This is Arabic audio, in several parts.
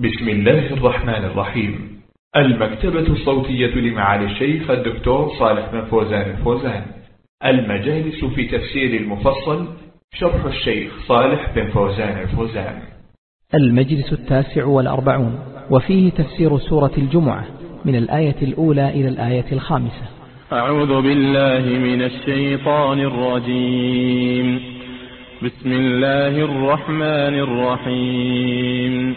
بسم الله الرحمن الرحيم. المكتبة الصوتية لمعالي الشيخ الدكتور صالح بن فوزان الفوزان. المجالس في تفسير المفصل شرح الشيخ صالح بن فوزان الفوزان. المجلس التاسع والأربعون وفيه تفسير سورة الجمعة من الآية الأولى إلى الآية الخامسة. أعوذ بالله من الشيطان الرجيم. بسم الله الرحمن الرحيم.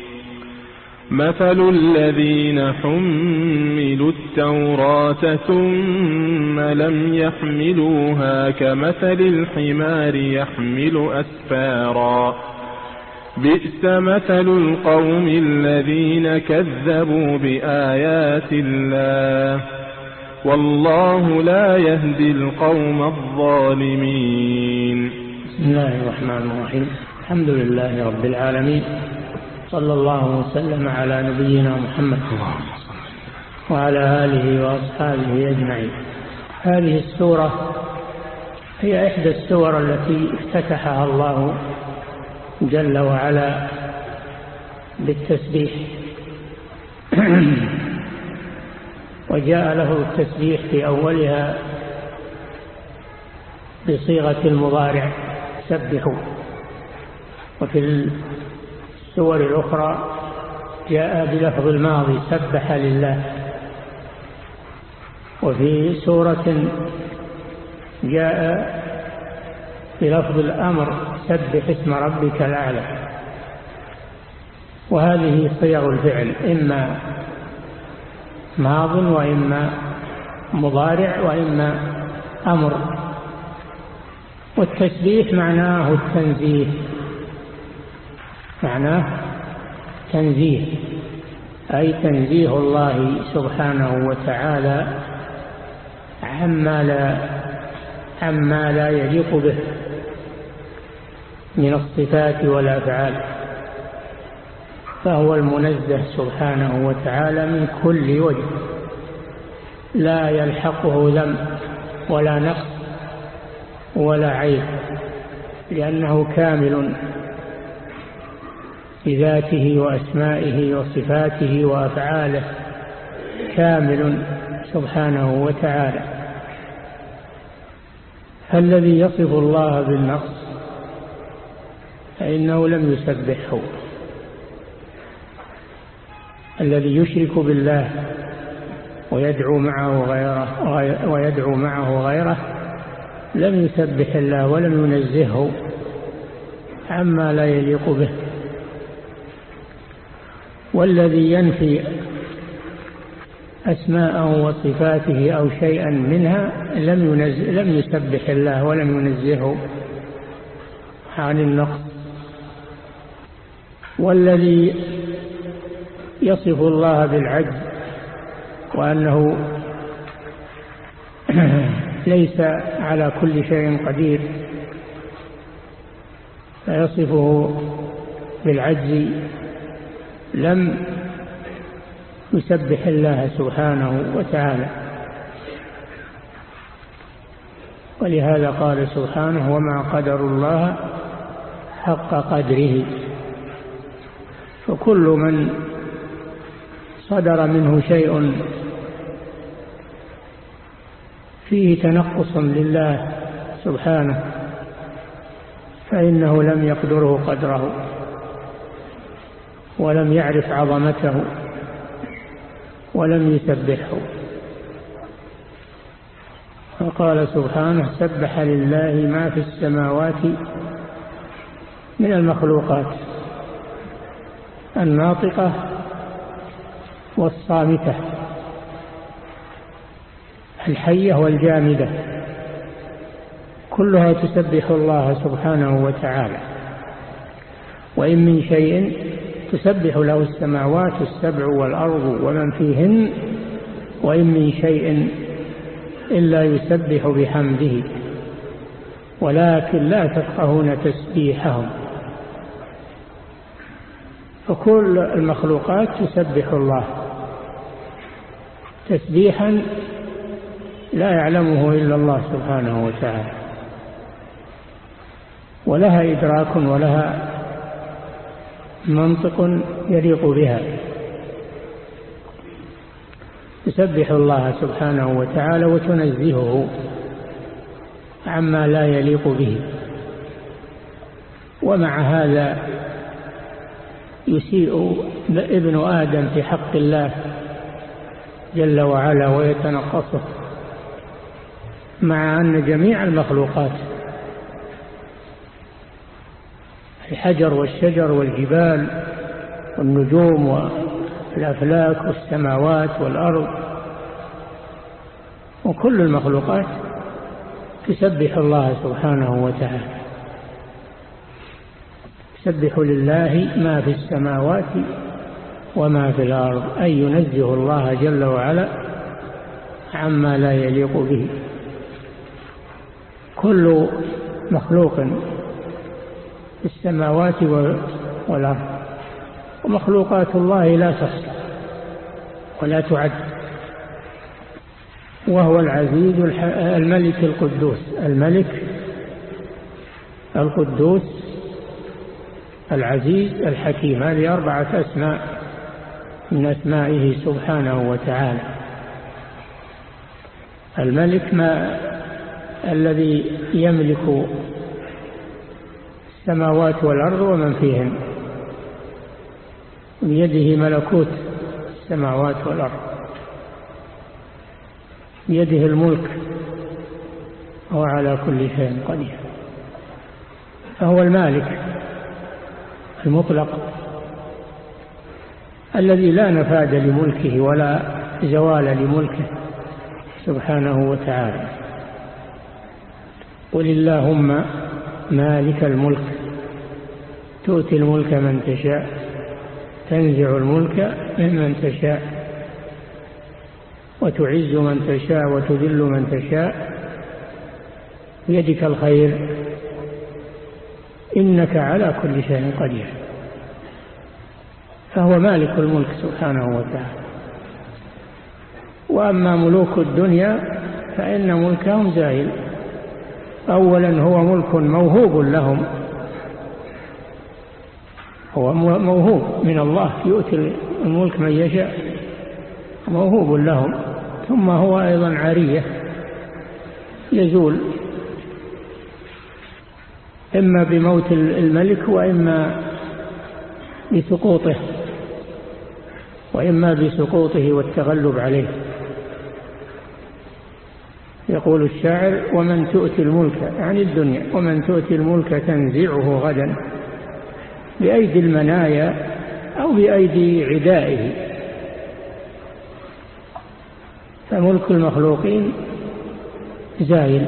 مثل الذين حملوا التوراة ثم لم يحملوها كمثل الحمار يحمل أسفارا. بئس مثل القوم الذين كذبوا بآيات الله. والله لا يهدي القوم الظالمين. بسم الله الرحمن الرحيم. الحمد لله رب العالمين. صلى الله وسلم على نبينا محمد وعلى آله وأصحابه أجمعين. هذه السورة هي إحدى السور التي افتتحها الله جل وعلا بالتسبيح. وجاء له التسبيح في أولها بصيغة المضارع سبحوا. وفي السور الأخرى جاء بلفظ الماضي سبح لله. وفي سورة جاء بلفظ الأمر سبح اسم ربك الأعلى. وهذه صيغ الفعل إما ماض وإما مضارع وإما أمر. والتسبيح معناه التنزيه. معناه تنزيه أي تنزيه الله سبحانه وتعالى عما لا عما لا يليق به من الصفات والأفعال فهو المنزه سبحانه وتعالى من كل وجه لا يلحقه ذنب ولا نقص ولا عيب لأنه كامل بذاته وأسمائه وصفاته وأفعاله كامل سبحانه وتعالى. فالذي يصف الله بالنقص فإنه لم يسبحه. الذي يشرك بالله ويدعو معه غيره ويدعو معه غيره لم يسبح الله ولم ينزهه عما لا يليق به. والذي ينفي أسماءه وصفاته أو شيئا منها لم, لم يسبح الله ولم ينزهه عن النقص. والذي يصف الله بالعجز وأنه ليس على كل شيء قدير فيصفه بالعجز لم يسبح الله سبحانه وتعالى. ولهذا قال سبحانه وما قدر الله حق قدره. فكل من صدر منه شيء فيه تنقص لله سبحانه فإنه لم يقدره قدره. ولم يعرف عظمته ولم يسبحه. وقال سبحانه سبح لله ما في السماوات من المخلوقات الناطقة والصامتة الحية والجامدة كلها تسبح الله سبحانه وتعالى. وإن من شيء تسبح له السماوات السبع والأرض ومن فيهن وإن من شيء إلا يسبح بحمده ولكن لا تفقهون تسبيحهم. فكل المخلوقات تسبح الله. تسبيحا لا يعلمه إلا الله سبحانه وتعالى. ولها إدراك ولها منطق يليق بها. تسبح الله سبحانه وتعالى وتنزهه عما لا يليق به. ومع هذا يسيء ابن آدم في حق الله جل وعلا ويتنقصه مع أن جميع المخلوقات الحجر والشجر والجبال والنجوم والأفلاك والسماوات والأرض وكل المخلوقات تسبح الله سبحانه وتعالى. يسبح لله ما في السماوات وما في الأرض أي ينزه الله جل وعلا عما لا يليق به. كل مخلوق في السماوات والأرض. ومخلوقات الله لا تحصى ولا تعد. وهو العزيز الملك القدوس. الملك القدوس العزيز الحكيم. هذه أربعة أسماء من أسمائه سبحانه وتعالى. الملك ما الذي يملك السماوات والأرض ومن فيهن. بيده ملكوت السماوات والأرض. بيده الملك. هو على كل شيء قدير. فهو المالك المطلق الذي لا نفاد لملكه ولا زوال لملكه سبحانه وتعالى. قل اللهم مالك الملك. تؤتي الملك من تشاء تنزع الملك ممن تشاء. وتعز من تشاء وتذل من تشاء. بيدك الخير. إنك على كل شيء قدير. فهو مالك الملك سبحانه وتعالى. وأما ملوك الدنيا فإن ملكهم زائل أولا هو ملك موهوب لهم. هو موهوب من الله يؤتي الملك من يشاء موهوب لهم. ثم هو أيضا عارية يزول. إما بموت الملك وإما بسقوطه وإما بسقوطه والتغلب عليه. يقول الشاعر ومن تؤتي الملك عن الدنيا ومن تؤتي الملك تنزعه غدا بأيدي المنايا أو بأيدي عدائه. فملك المخلوقين زايل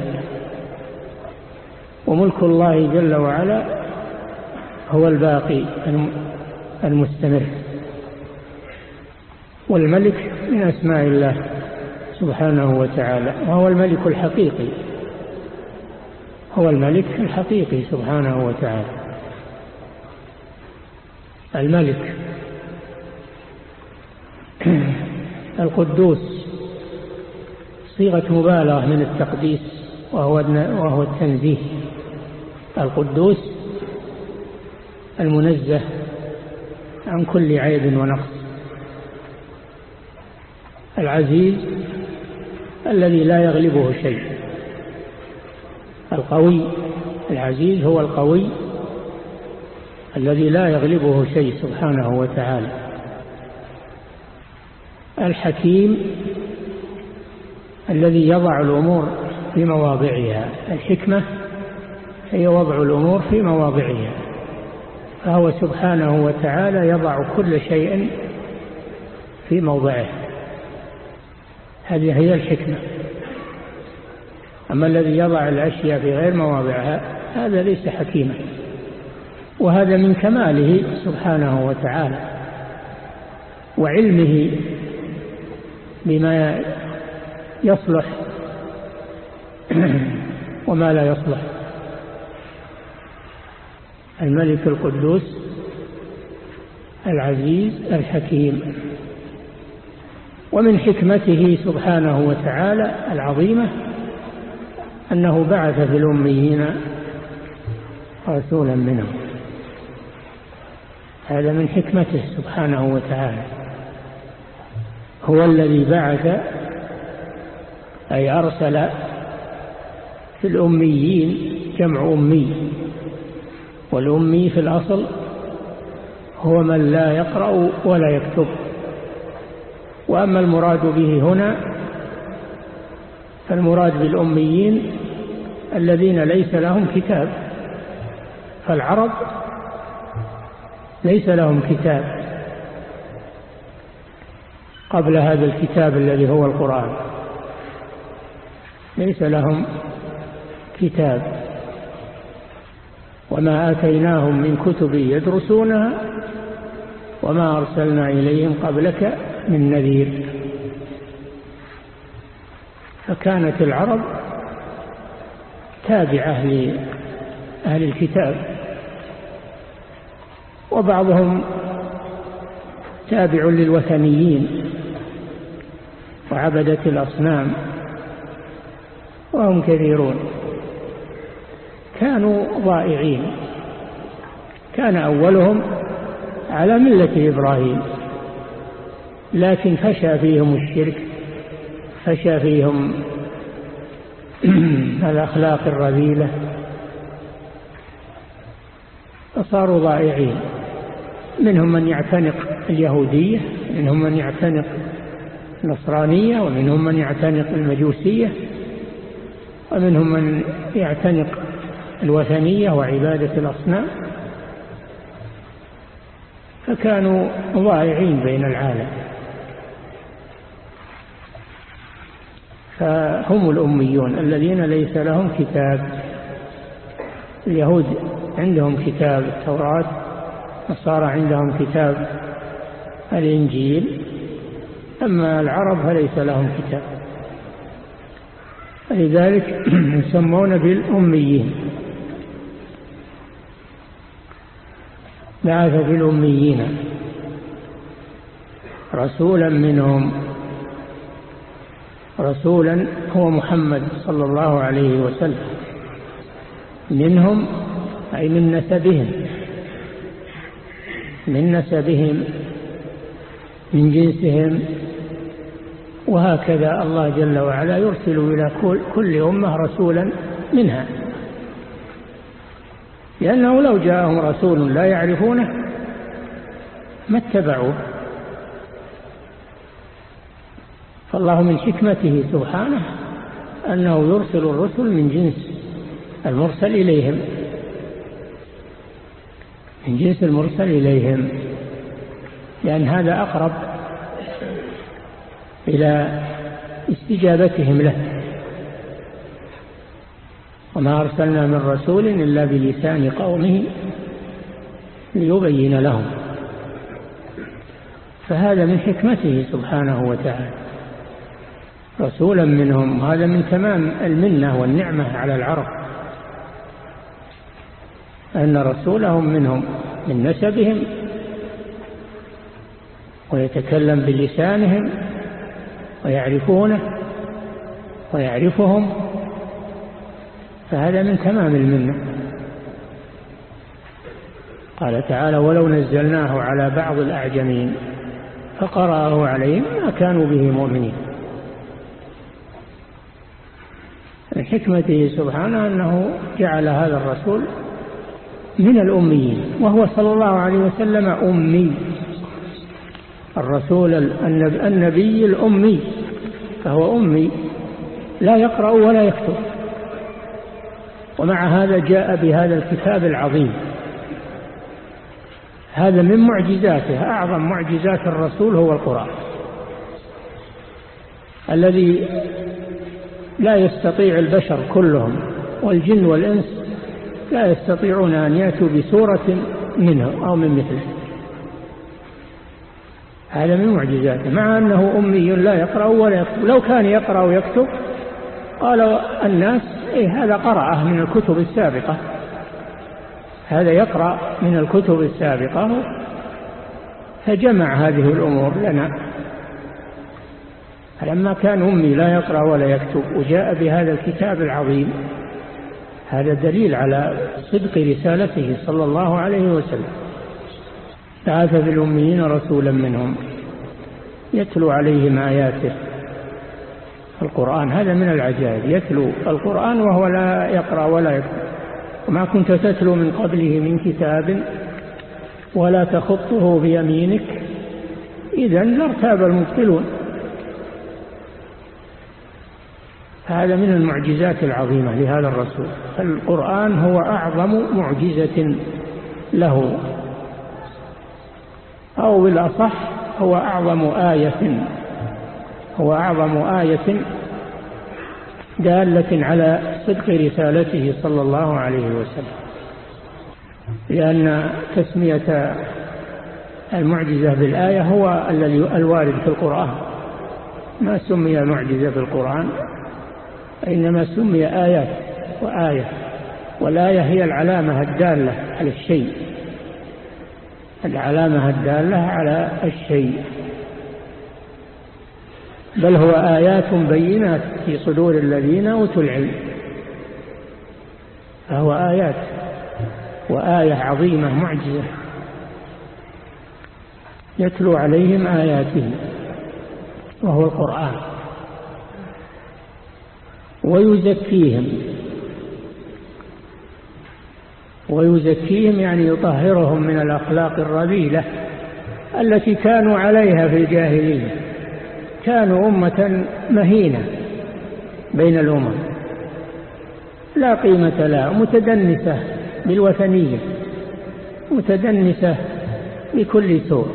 وملك الله جل وعلا هو الباقي المستمر. والملك من أسماء الله. سبحانه وتعالى وهو الملك الحقيقي. هو الملك الحقيقي سبحانه وتعالى. الملك. القدوس. صيغة مبالغة من التقديس وهو وهو التنزيه. القدوس المنزه عن كل عيب ونقص. العزيز الذي لا يغلبه شيء. القوي العزيز هو القوي الذي لا يغلبه شيء سبحانه وتعالى. الحكيم الذي يضع الأمور في مواضعها. الحكمة هي وضع الأمور في مواضعها. فهو سبحانه وتعالى يضع كل شيء في موضعه. هذه هي الحكمة. أما الذي يضع الأشياء في غير مواضعها هذا ليس حكيما. وهذا من كماله سبحانه وتعالى وعلمه بما يصلح وما لا يصلح. الملك القدوس العزيز الحكيم. ومن حكمته سبحانه وتعالى العظيمة أنه بعث في الأميين رسولا منهم. هذا من حكمته سبحانه وتعالى. هو الذي بعث أي أرسل في الأميين جمع أمي. والأمي في الأصل هو من لا يقرأ ولا يكتب. وأما المراد به هنا فالمراد بالأميين الذين ليس لهم كتاب فالعرب ليس لهم كتاب قبل هذا الكتاب الذي هو القرآن. ليس لهم كتاب. وما آتيناهم من كتب يدرسونها وما أرسلنا إليهم قبلك من نذير. فكانت العرب تابعة لأهل الكتاب وبعضهم تابع للوثنيين وعبدة الأصنام وهم كثيرون. كانوا ضائعين كان أولهم على ملة إبراهيم. لكن فشى فيهم الشرك فشى فيهم الأخلاق الرذيلة فصاروا ضائعين. منهم من يعتنق اليهودية منهم من يعتنق النصرانية ومنهم من يعتنق المجوسية ومنهم من يعتنق الوثنية وعبادة الأصنام. فكانوا ضائعين بين العالم. فهم الأميون الذين ليس لهم كتاب. اليهود عندهم كتاب التوراة النصارى عندهم كتاب الإنجيل أما العرب فليس لهم كتاب. لذلك يسمون بالأميين. بعث في الأميين رسولا منهم. رسولا هو محمد صلى الله عليه وسلم. منهم أي من نسبهم من نسبهم من جنسهم وهكذا الله جل وعلا يرسل إلى كل أمة رسولا منها. لأنه لو جاءهم رسول لا يعرفونه ما اتبعوه. فالله من حكمته سبحانه أنه يرسل الرسل من جنس المرسل إليهم. من جنس المرسل إليهم. لأن هذا أقرب إلى استجابتهم له. وما أرسلنا من رسول إلا بلسان قومه ليبين لهم. فهذا من حكمته سبحانه وتعالى. رسولا منهم. هذا من تمام المنة والنعمة على العرب. أن رسولهم منهم من نسبهم ويتكلم بلسانهم ويعرفونه ويعرفهم فهذا من تمام المنة. قال تعالى ولو نزلناه على بعض الأعجمين فقرأه عليهم ما كانوا به مؤمنين من حكمته سبحانه أنه جعل هذا الرسول من الأميين وهو صلى الله عليه وسلم أمي. الرسول النبي الأمي فهو أمي لا يقرأ ولا يكتب. ومع هذا جاء بهذا الكتاب العظيم. هذا من معجزاته أعظم معجزات الرسول هو القرآن. الذي لا يستطيع البشر كلهم والجن والإنس لا يستطيعون أن يأتوا بسورة منه أو من مثله. هذا من معجزاته مع أنه أمي لا يقرأ ولا يكتب. لو كان يقرأ ويكتب قال الناس إيه هذا قرأه من الكتب السابقة. هذا يقرأ من الكتب السابقة. فجمع هذه الأمور لنا. فلما كان أمي لا يقرأ ولا يكتب وجاء بهذا الكتاب العظيم هذا دليل على صدق رسالته صلى الله عليه وسلم. بعث في الأميين رسولا منهم يتلو عليهم آياته. القرآن هذا من العجائب يتلو القرآن وهو لا يقرأ ولا يكتب. وما كنت تتلو من قبله من كتاب ولا تخطه بيمينك إذا لارتاب المبطلون. هذا من المعجزات العظيمة لهذا الرسول. القرآن هو أعظم معجزة له. أو بالأصح هو أعظم آية هو أعظم آية دالة على صدق رسالته صلى الله عليه وسلم. لأن تسمية المعجزة بالآية هو الوارد في القرآن. ما سمي معجزة في القرآن إنما سمي آيات وآية والآية هي العلامة الدالة على الشيء. العلامة الدالة على الشيء. بل هو آيات بينات في صدور الذين أوتوا العلم. فهو آيات وآية عظيمة معجزة. يتلو عليهم آياته وهو القرآن. ويزكيهم. ويزكيهم يعني يطهرهم من الأخلاق الرذيلة التي كانوا عليها في الجاهلية. كانوا أمة مهينة بين الأمم. لا قيمة لها متدنسة بالوثنية متدنسة بكل سوء.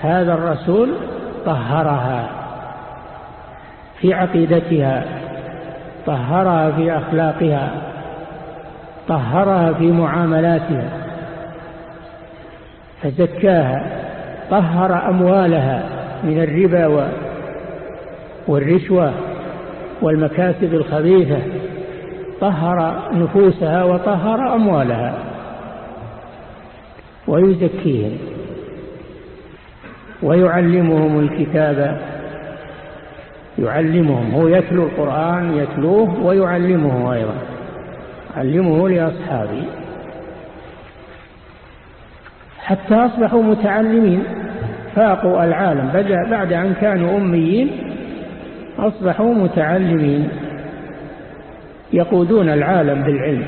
هذا الرسول طهرها. في عقيدتها طهرها في أخلاقها طهرها في معاملاتها فزكاها طهر أموالها من الربا والرشوة والمكاسب الخبيثة طهر نفوسها وطهر أموالها ويزكيهم ويعلمهم الكتاب يعلمهم هو يتلو القرآن يتلوه ويعلمه أيضا. علمه لأصحابه. حتى أصبحوا متعلمين. فاقوا العالم. بدأ بعد أن كانوا أميين أصبحوا متعلمين. يقودون العالم بالعلم.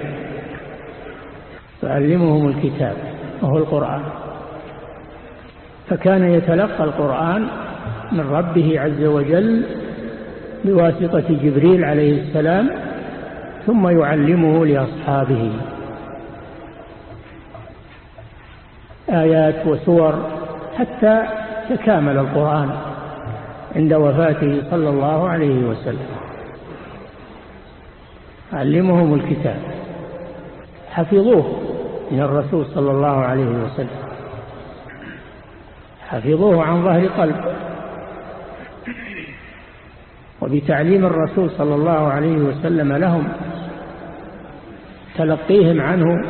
تعلمهم الكتاب وهو القرآن. فكان يتلقى القرآن من ربه عز وجل بواسطة جبريل عليه السلام ثم يعلمه لأصحابه. آيات وسور حتى تكامل القرآن عند وفاته صلى الله عليه وسلم. علمهم الكتاب. حفظوه من الرسول صلى الله عليه وسلم. حفظوه عن ظهر قلب. وبتعليم الرسول صلى الله عليه وسلم لهم تلقيهم عنه.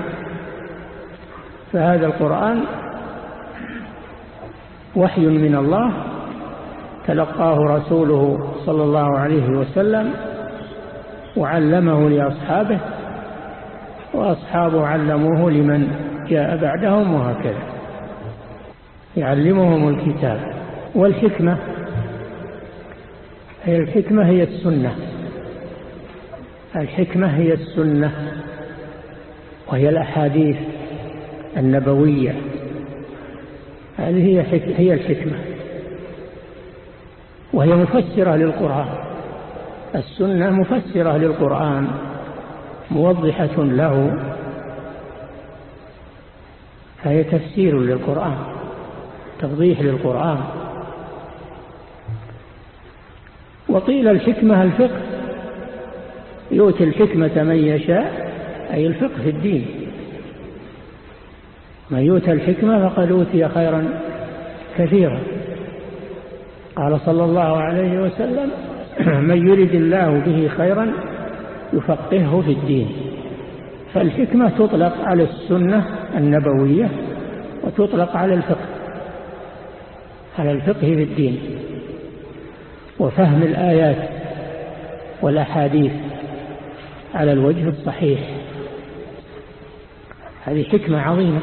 فهذا القرآن وحي من الله تلقاه رسوله صلى الله عليه وسلم وعلمه لأصحابه وأصحابه علموه لمن جاء بعدهم وهكذا. يعلمهم الكتاب والحكمة. الحكمة هي السنة. الحكمة هي السنة وهي الأحاديث النبوية. هذه هي هي الحكمة. وهي مفسرة للقرآن. السنة مفسرة للقرآن موضحة له. فهي تفسير للقرآن توضيح للقرآن. وقيل الحكمة الفقه. يؤتي الحكمة من يشاء أي الفقه في الدين. من يؤتى الحكمة فقد أوتي خيرا كثيرا. قال صلى الله عليه وسلم من يرد الله به خيرا يفقهه في الدين. فالحكمة تطلق على السنة النبوية وتطلق على الفقه على الفقه في الدين. وفهم الآيات والأحاديث على الوجه الصحيح. هذه حكمة عظيمة.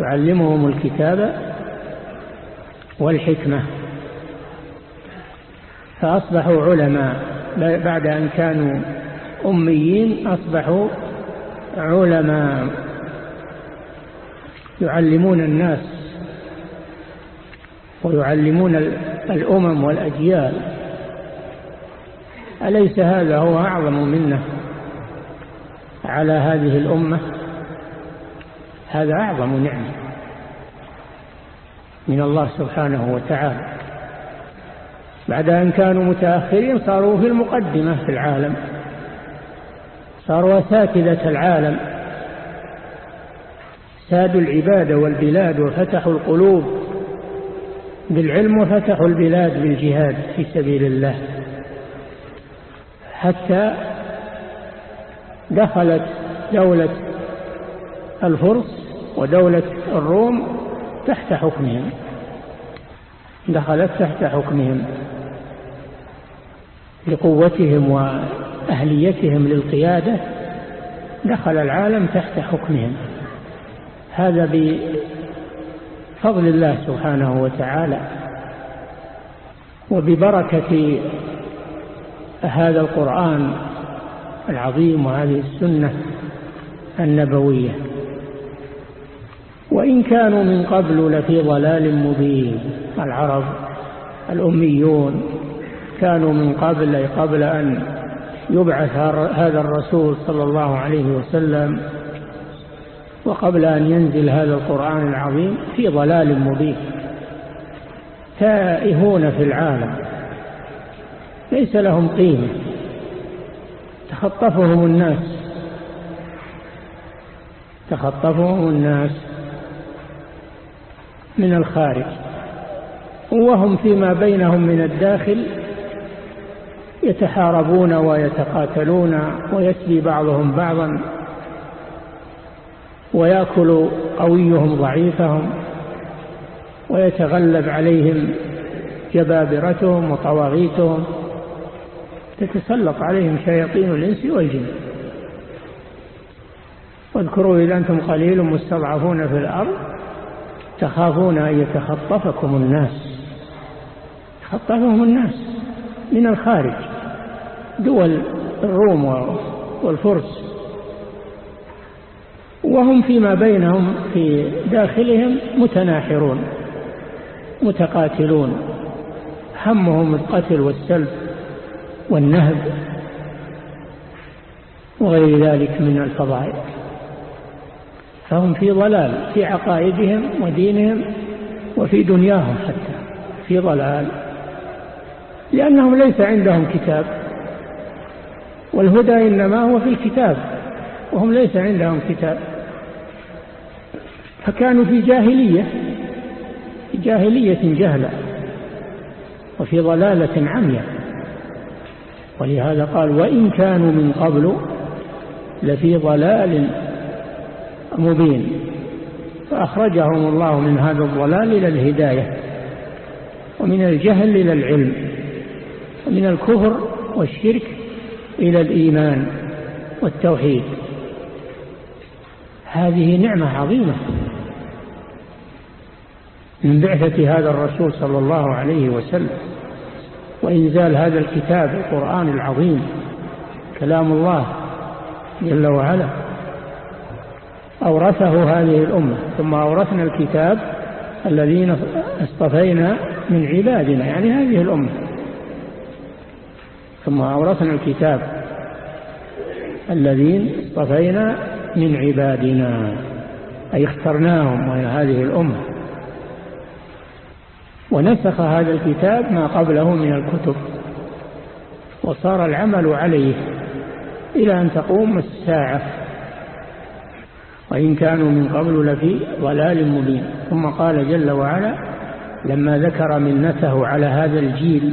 يعلمهم الكتاب والحكمة. فأصبحوا علماء. بعد أن كانوا أميين أصبحوا علماء. يعلمون الناس ويعلمون الأمم والأجيال. أليس هذا هو أعظم منة على هذه الأمة؟ هذا أعظم نعمة من الله سبحانه وتعالى. بعد أن كانوا متأخرين صاروا في المقدمة في العالم. صاروا أساتذة العالم. سادوا العبادة والبلاد وفتحوا القلوب. بالعلم وفتحوا البلاد بالجهاد في سبيل الله. حتى دخلت دولة الفرس ودولة الروم تحت حكمهم. دخلت تحت حكمهم. لقوتهم وأهليتهم للقيادة دخل العالم تحت حكمهم. هذا بفضل الله سبحانه وتعالى وببركة هذا القرآن العظيم وهذه السنة النبوية. وإن كانوا من قبل لفي ضلال مبين. العرب الأميون كانوا من قبل قبل أن يبعث هذا الرسول صلى الله عليه وسلم وقبل أن ينزل هذا القرآن العظيم في ضلال مبين تائهون في العالم. ليس لهم قيمة. تخطفهم الناس. تخطفهم الناس من الخارج. وهم فيما بينهم من الداخل يتحاربون ويتقاتلون ويسلي بعضهم بعضا. ويأكل قويهم ضعيفهم ويتغلب عليهم جبابرتهم وطواغيتهم تتسلط عليهم شياطين الإنس والجن. واذكروا إذا أنتم قليل مستضعفون في الأرض تخافون أن يتخطفكم الناس. تخطفهم الناس من الخارج دول الروم والفرس. وهم فيما بينهم في داخلهم متناحرون متقاتلون. همهم القتل والسلب والنهب وغير ذلك من الفضائل. فهم في ضلال في عقائدهم ودينهم وفي دنياهم حتى في ضلال. لأنهم ليس عندهم كتاب والهدى إنما هو في الكتاب وهم ليس عندهم كتاب. فكانوا في جاهلية في جاهلية جهلة وفي ضلالة عمية ولهذا قال وإن كانوا من قبل لفي ضلال مبين. فأخرجهم الله من هذا الضلال إلى الهداية ومن الجهل إلى العلم ومن الكفر والشرك إلى الإيمان والتوحيد. هذه نعمة عظيمة. من بعثة هذا الرسول صلى الله عليه وسلم وإنزال هذا الكتاب القرآن العظيم كلام الله جل وعلا. أورثه هذه الأمة ثم أورثنا الكتاب الذين اصطفينا من عبادنا يعني هذه الأمة. ثم أورثنا الكتاب الذين اصطفينا من عبادنا أي اخترناهم وهي هذه الأمة. ونسخ هذا الكتاب ما قبله من الكتب. وصار العمل عليه إلى أن تقوم الساعة. وإن كانوا من قبل لفي ضلال مبين. ثم قال جل وعلا لما ذكر منته على هذا الجيل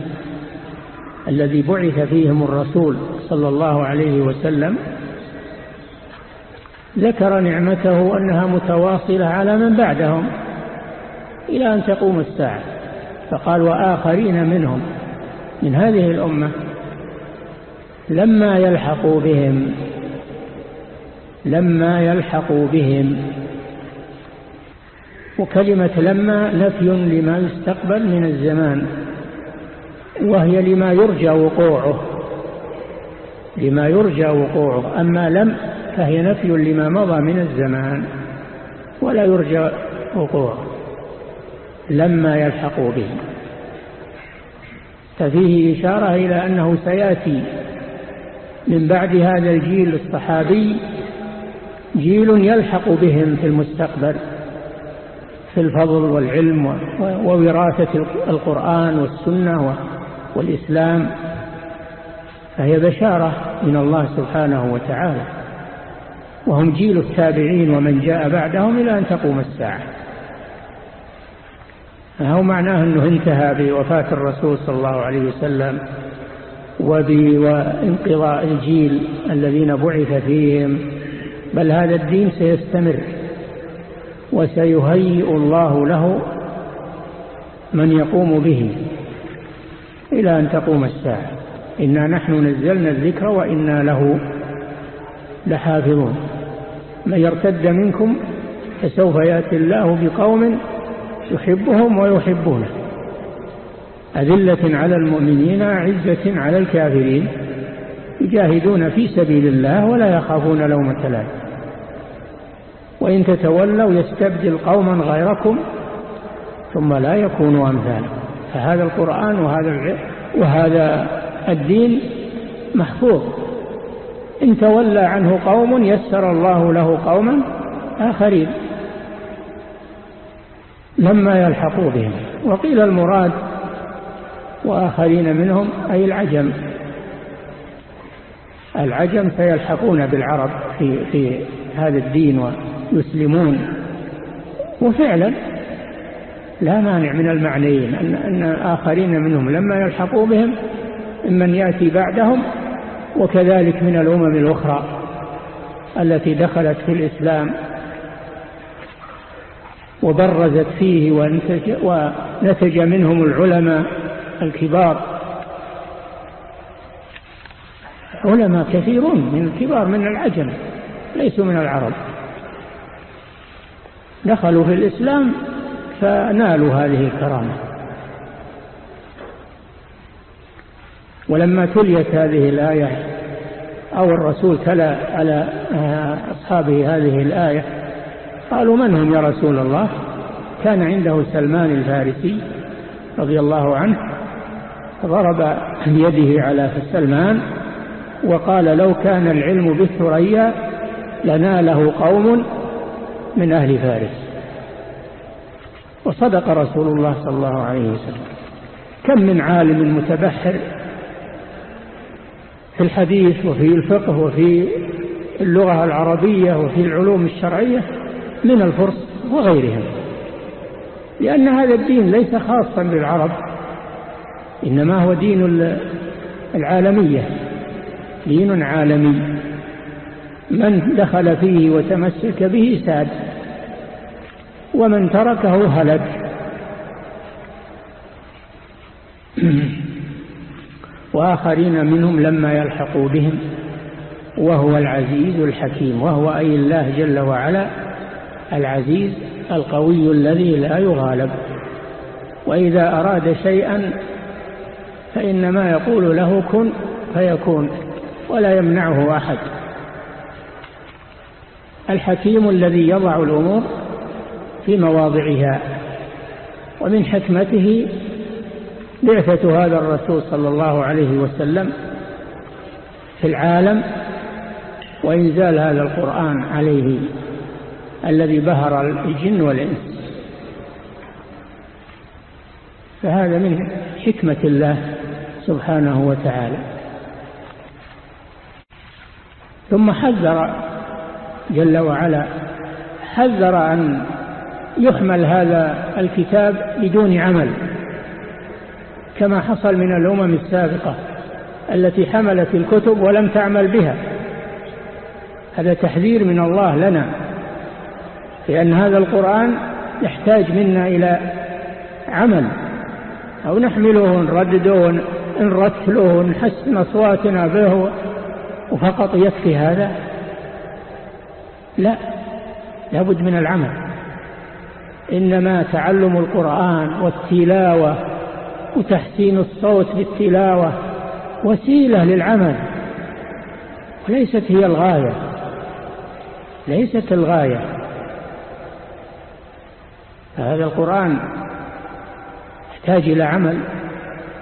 الذي بعث فيهم الرسول صلى الله عليه وسلم ذكر نعمته أنها متواصلة على من بعدهم إلى أن تقوم الساعة. فقال وآخرين منهم من هذه الأمة لما يلحقوا بهم لما يلحقوا بهم. وكلمة لما نفي لما يستقبل من الزمان وهي لما يرجى وقوعه لما يرجى وقوعه. أما لم فهي نفي لما مضى من الزمان ولا يرجى وقوعه. لما يلحقوا به. ففيه إشارة إلى أنه سيأتي من بعد هذا الجيل الصحابي جيل يلحق بهم في المستقبل في الفضل والعلم ووراثة القرآن والسنة والإسلام. فهي بشارة من الله سبحانه وتعالى. وهم جيل التابعين ومن جاء بعدهم إلى أن تقوم الساعة. هو معناه أنه انتهى بوفاة الرسول صلى الله عليه وسلم وبانقضاء الجيل الذين بعث فيهم. بل هذا الدين سيستمر وسيهيئ الله له من يقوم به إلى أن تقوم الساعة. إنا نحن نزلنا الذكر وإنا له لحافظون. من يرتد منكم فسوف يأتي الله بقوم يحبهم ويحبونه. أذلة على المؤمنين عزة على الكافرين. يجاهدون في سبيل الله ولا يخافون لومة لائم. وإن تتولوا يستبدل قوما غيركم ثم لا يكونوا أمثالكم. فهذا القرآن وهذا وهذا الدين محفوظ. إن تولى عنه قوم يسر الله له قوما آخرين. لما يلحقوا بهم. وقيل المراد وآخرين منهم أي العجم. العجم سيلحقون بالعرب في, في هذا الدين ويسلمون. وفعلا لا مانع من المعنيين أن, أن آخرين منهم لما يلحقوا بهم ممن يأتي بعدهم وكذلك من الأمم الأخرى التي دخلت في الإسلام وبرزت فيه ونتج, منهم العلماء الكبار. علماء كثيرون من الكبار من العجم ليسوا من العرب. دخلوا في الإسلام فنالوا هذه الكرامة. ولما تليت هذه الآية أو الرسول تلا على أصحابه هذه الآية قالوا من هم يا رسول الله؟ كان عنده سلمان الفارسي رضي الله عنه ضرب بيده على سلمان وقال لو كان العلم بالثريا لناله قوم من أهل فارس. وصدق رسول الله صلى الله عليه وسلم. كم من عالم متبحر في الحديث وفي الفقه وفي اللغة العربية وفي العلوم الشرعية من الفرس وغيرهم لأن هذا الدين ليس خاصا بالعرب إنما هو دين العالمية. دين عالمي. من دخل فيه وتمسك به ساد ومن تركه هلك. وآخرين منهم لما يلحقوا بهم وهو العزيز الحكيم وهو أي الله جل وعلا. العزيز القوي الذي لا يغالب. وإذا أراد شيئا فإنما يقول له كن فيكون ولا يمنعه أحد. الحكيم الذي يضع الأمور في مواضعها ومن حكمته بعثة هذا الرسول صلى الله عليه وسلم في العالم وإنزال هذا القرآن عليه. الذي بهر الجن والإنس. فهذا من حكمة الله سبحانه وتعالى. ثم حذر جل وعلا حذر أن يحمل هذا الكتاب بدون عمل كما حصل من الأمم السابقة التي حملت الكتب ولم تعمل بها. هذا تحذير من الله لنا. لأن هذا القرآن يحتاج منا إلى عمل. أو نحمله نردده نرتله نحسن أصواتنا به وفقط يكفي هذا؟ لا لابد من العمل. إنما تعلم القرآن والتلاوة وتحسين الصوت بالتلاوة وسيلة للعمل. وليست هي الغاية ليست الغاية. هذا القرآن يحتاج إلى عمل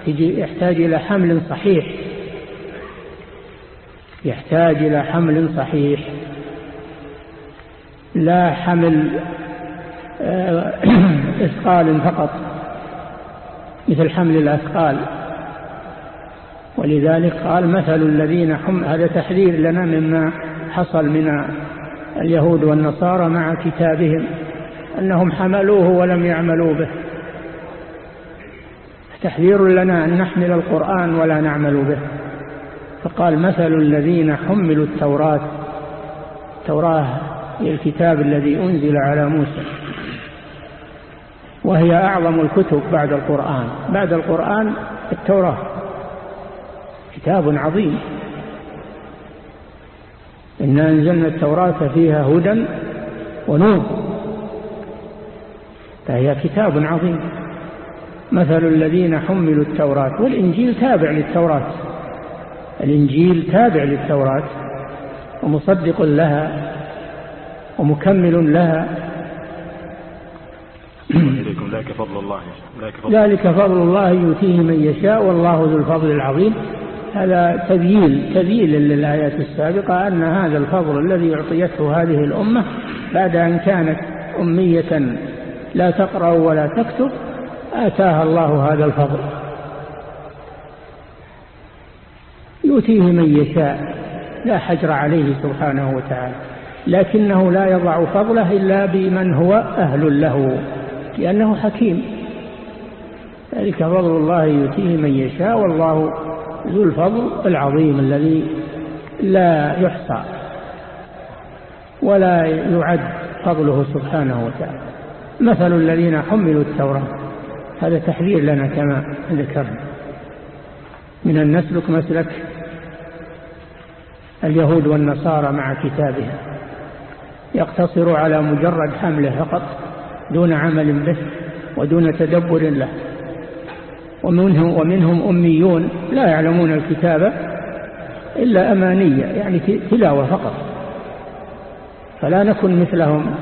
يحتاج إلى حمل صحيح. يحتاج إلى حمل صحيح. لا حمل آه، إثقال فقط مثل حمل الأثقال. ولذلك قال مثل الذين حم هذا تحذير لنا مما حصل من اليهود والنصارى مع كتابهم. أنهم حملوه ولم يعملوا به. تحذير لنا أن نحمل القرآن ولا نعمل به. فقال مثل الذين حملوا التوراة التوراة هي الكتاب الذي أنزل على موسى. وهي أعظم الكتب بعد القرآن. بعد القرآن التوراة. كتاب عظيم. إنا أنزلنا التوراة فيها هدى ونور. فهي كتاب عظيم. مثل الذين حملوا التوراة والإنجيل تابع للتوراة. الإنجيل تابع للتوراة ومصدق لها ومكمل لها. ذلك فضل الله ذلك فضل الله يؤتيه من يشاء والله ذو الفضل العظيم. هذا تبيين تبيين للآيات السابقة أن هذا الفضل الذي أعطيته هذه الأمة بعد أن كانت أمية لا تقرأ ولا تكتب آتاها الله هذا الفضل. يؤتيه من يشاء لا حجر عليه سبحانه وتعالى. لكنه لا يضع فضله إلا بمن هو أهل له لأنه حكيم. ذلك فضل الله يؤتيه من يشاء والله ذو الفضل العظيم الذي لا يحصى ولا يعد فضله سبحانه وتعالى. مثل الذين حملوا التوراة. هذا تحذير لنا كما ذكرنا. من أن نسلك مسلك اليهود والنصارى مع كتابها. يقتصر على مجرد حملة فقط دون عمل به ودون تدبر له. ومنهم, ومنهم أميون لا يعلمون الكتابة إلا أمانية يعني تلاوة فقط. فلا نكن مثلهم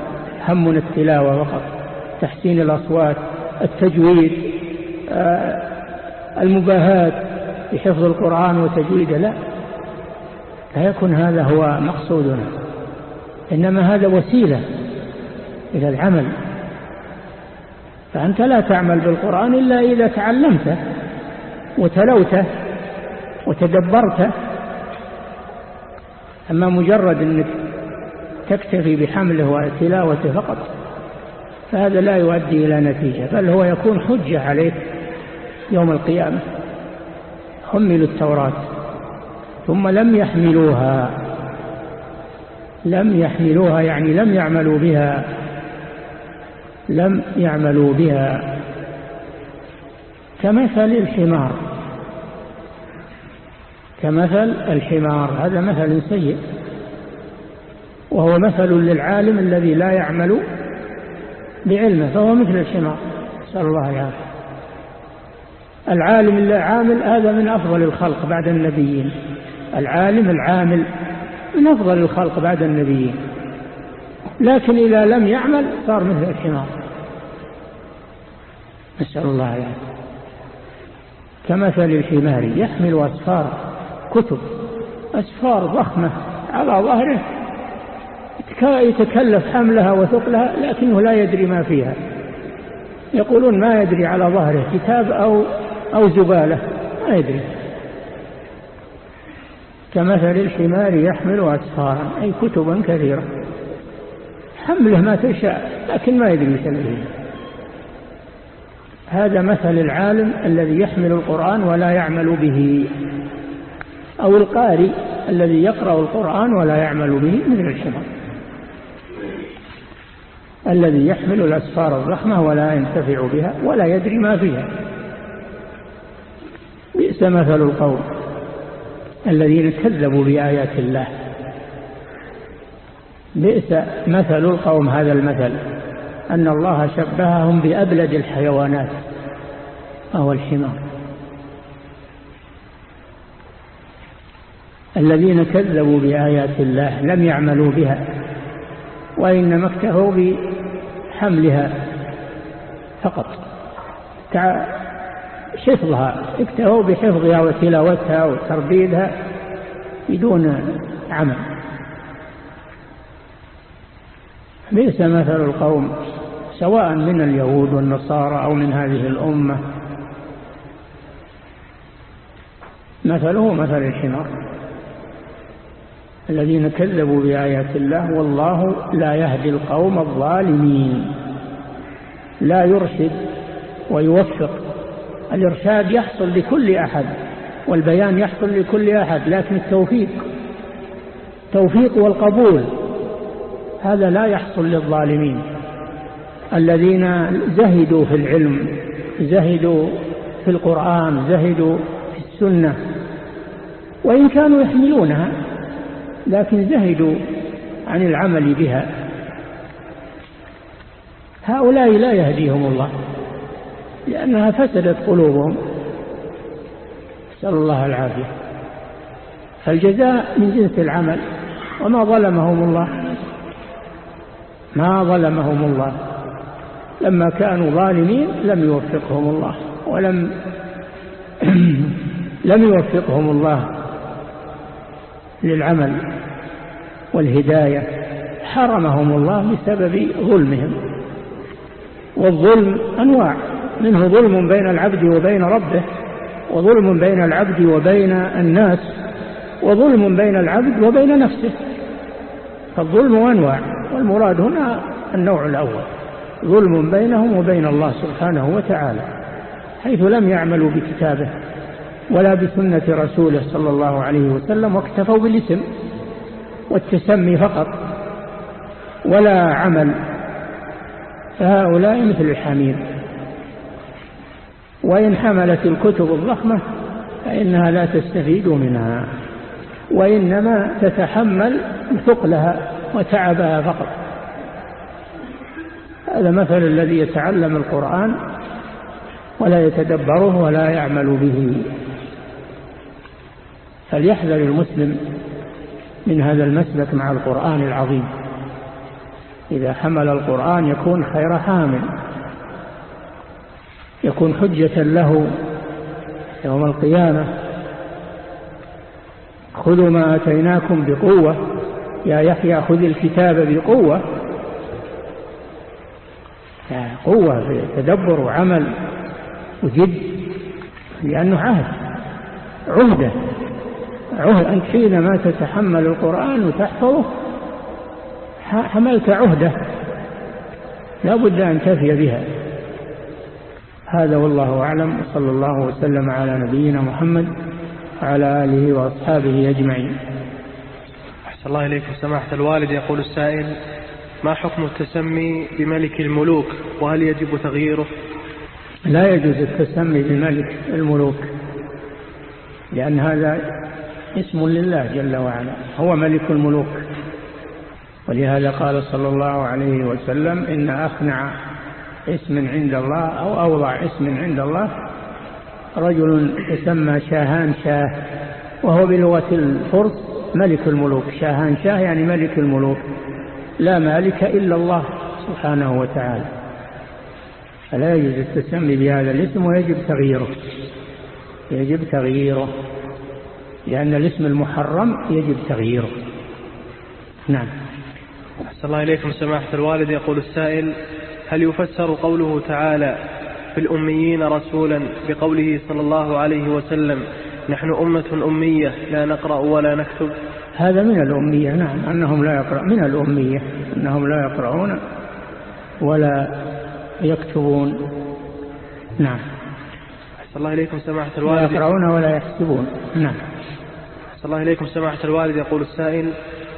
همنا التلاوة فقط. تحسين الأصوات التجويد آه، المباهات بحفظ القرآن وتجويده لا. لا يكون هذا هو مقصودنا. إنما هذا وسيلة إلى العمل. فأنت لا تعمل بالقرآن إلا إذا تعلمته وتلوته وتدبرته. أما مجرد أنك تكتفي بحمله وتلاوته فقط. فهذا لا يؤدي إلى نتيجة بل هو يكون حجة عليك يوم القيامة. حملوا التوراة ثم لم يحملوها. لم يحملوها يعني لم يعملوا بها. لم يعملوا بها. كمثل الحمار. كمثل الحمار هذا مثل سيء. وهو مثل للعالم الذي لا يعمل بعلمه فهو مثل الحمار. نسأل الله العافية. العالم العامل هذا من أفضل الخلق بعد النبيين. العالم العامل من أفضل الخلق بعد النبيين. لكن إذا لم يعمل صار مثل الحمار. نسأل الله العافية. كمثل الحمار يحمل أسفار كتب. أسفار ضخمة على ظهره يتكلف حملها وثقلها لكنه لا يدري ما فيها. يقولون ما يدري على ظهره كتاب أو, أو زبالة ما يدري. كمثل الحمار يحمل أسفارا أي كتبا كثيرة. حمله ما تشاء لكن ما يدري مثل هذا مثل العالم الذي يحمل القرآن ولا يعمل به. أو القارئ الذي يقرأ القرآن ولا يعمل به مثل الحمار. الذي يحمل الأسفار الضخمة ولا ينتفع بها ولا يدري ما فيها. بئس مثل القوم الذين كذبوا بآيات الله. بئس مثل القوم هذا المثل أن الله شبههم بأبلد الحيوانات وهو الحمار. الذين كذبوا بآيات الله لم يعملوا بها. وإنما اكتفوا بحملها فقط. حفظها اكتفوا بحفظها وتلاوتها وتربيدها بدون عمل. ليس مثل القوم سواء من اليهود والنصارى أو من هذه الأمة. مثله مثل الحمار. الذين كذبوا بآيات الله والله لا يهدي القوم الظالمين. لا يرشد ويوفق. الإرشاد يحصل لكل أحد والبيان يحصل لكل أحد لكن التوفيق توفيق والقبول هذا لا يحصل للظالمين. الذين زهدوا في العلم زهدوا في القرآن زهدوا في السنة وإن كانوا يحملونها لكن زهدوا عن العمل بها. هؤلاء لا يهديهم الله لأنها فسدت قلوبهم. نسأل الله العافية. فالجزاء من جنس العمل وما ظلمهم الله. ما ظلمهم الله. لما كانوا ظالمين لم يوفقهم الله ولم لم يوفقهم الله. للعمل والهداية حرمهم الله بسبب ظلمهم. والظلم أنواع منه ظلم بين العبد وبين ربه وظلم بين العبد وبين الناس وظلم بين العبد وبين نفسه. فالظلم أنواع والمراد هنا النوع الأول ظلم بينهم وبين الله سبحانه وتعالى حيث لم يعملوا بكتابه. ولا بسنة رسوله صلى الله عليه وسلم واكتفوا بالاسم والتسمي فقط ولا عمل. فهؤلاء مثل الحمير وإن حملت الكتب الضخمة فإنها لا تستفيد منها وإنما تتحمل ثقلها وتعبها فقط. هذا مثل الذي يتعلم القرآن ولا يتدبره ولا يعمل به. فليحذر المسلم من هذا المسلك مع القرآن العظيم. إذا حمل القرآن يكون خير حامل يكون حجة له يوم القيامة. خذوا ما أتيناكم بقوة يا يحيى خذ الكتاب بقوة. قوة في تدبر وعمل وجد لأنه عهد عهدة. عهد أنت حينما تتحمل القرآن وتحفظه حملت عهدة. لا بد أن تفي بها. هذا والله أعلم وصلى الله وسلم على نبينا محمد وعلى آله وأصحابه أجمعين. أحسن الله إليكم سماحة الوالد يقول السائل ما حكم التسمي بملك الملوك؟ وهل يجب تغييره؟ لا يجوز التسمي بملك الملوك لأن هذا اسم لله جل وعلا هو ملك الملوك. ولهذا قال صلى الله عليه وسلم إن أخنع اسم عند الله أو أوضع اسم عند الله رجل يسمى شاهان شاه وهو بلغة الفرس ملك الملوك. شاهان شاه يعني ملك الملوك لا مالك إلا الله سبحانه وتعالى. فلا يجوز التسمي بهذا الاسم ويجب تغييره يجب تغييره. لأن الاسم المحرم يجب تغييره. نعم. أحسن الله إليكم سماحة الوالد. يقول السائل هل يفسر قوله تعالى في الأميين رسولا بقوله صلى الله عليه وسلم نحن أمة أمية لا نقرأ ولا نكتب؟ هذا من الأمية نعم. أنهم لا يقرأ من الأمية أنهم لا يقرؤون ولا يكتبون. نعم. أحسن الله إليكم سماحة لا الوالد. يقرؤون ولا يحسبون نعم. أحسن الله إليكم سماحة الوالد. يقول السائل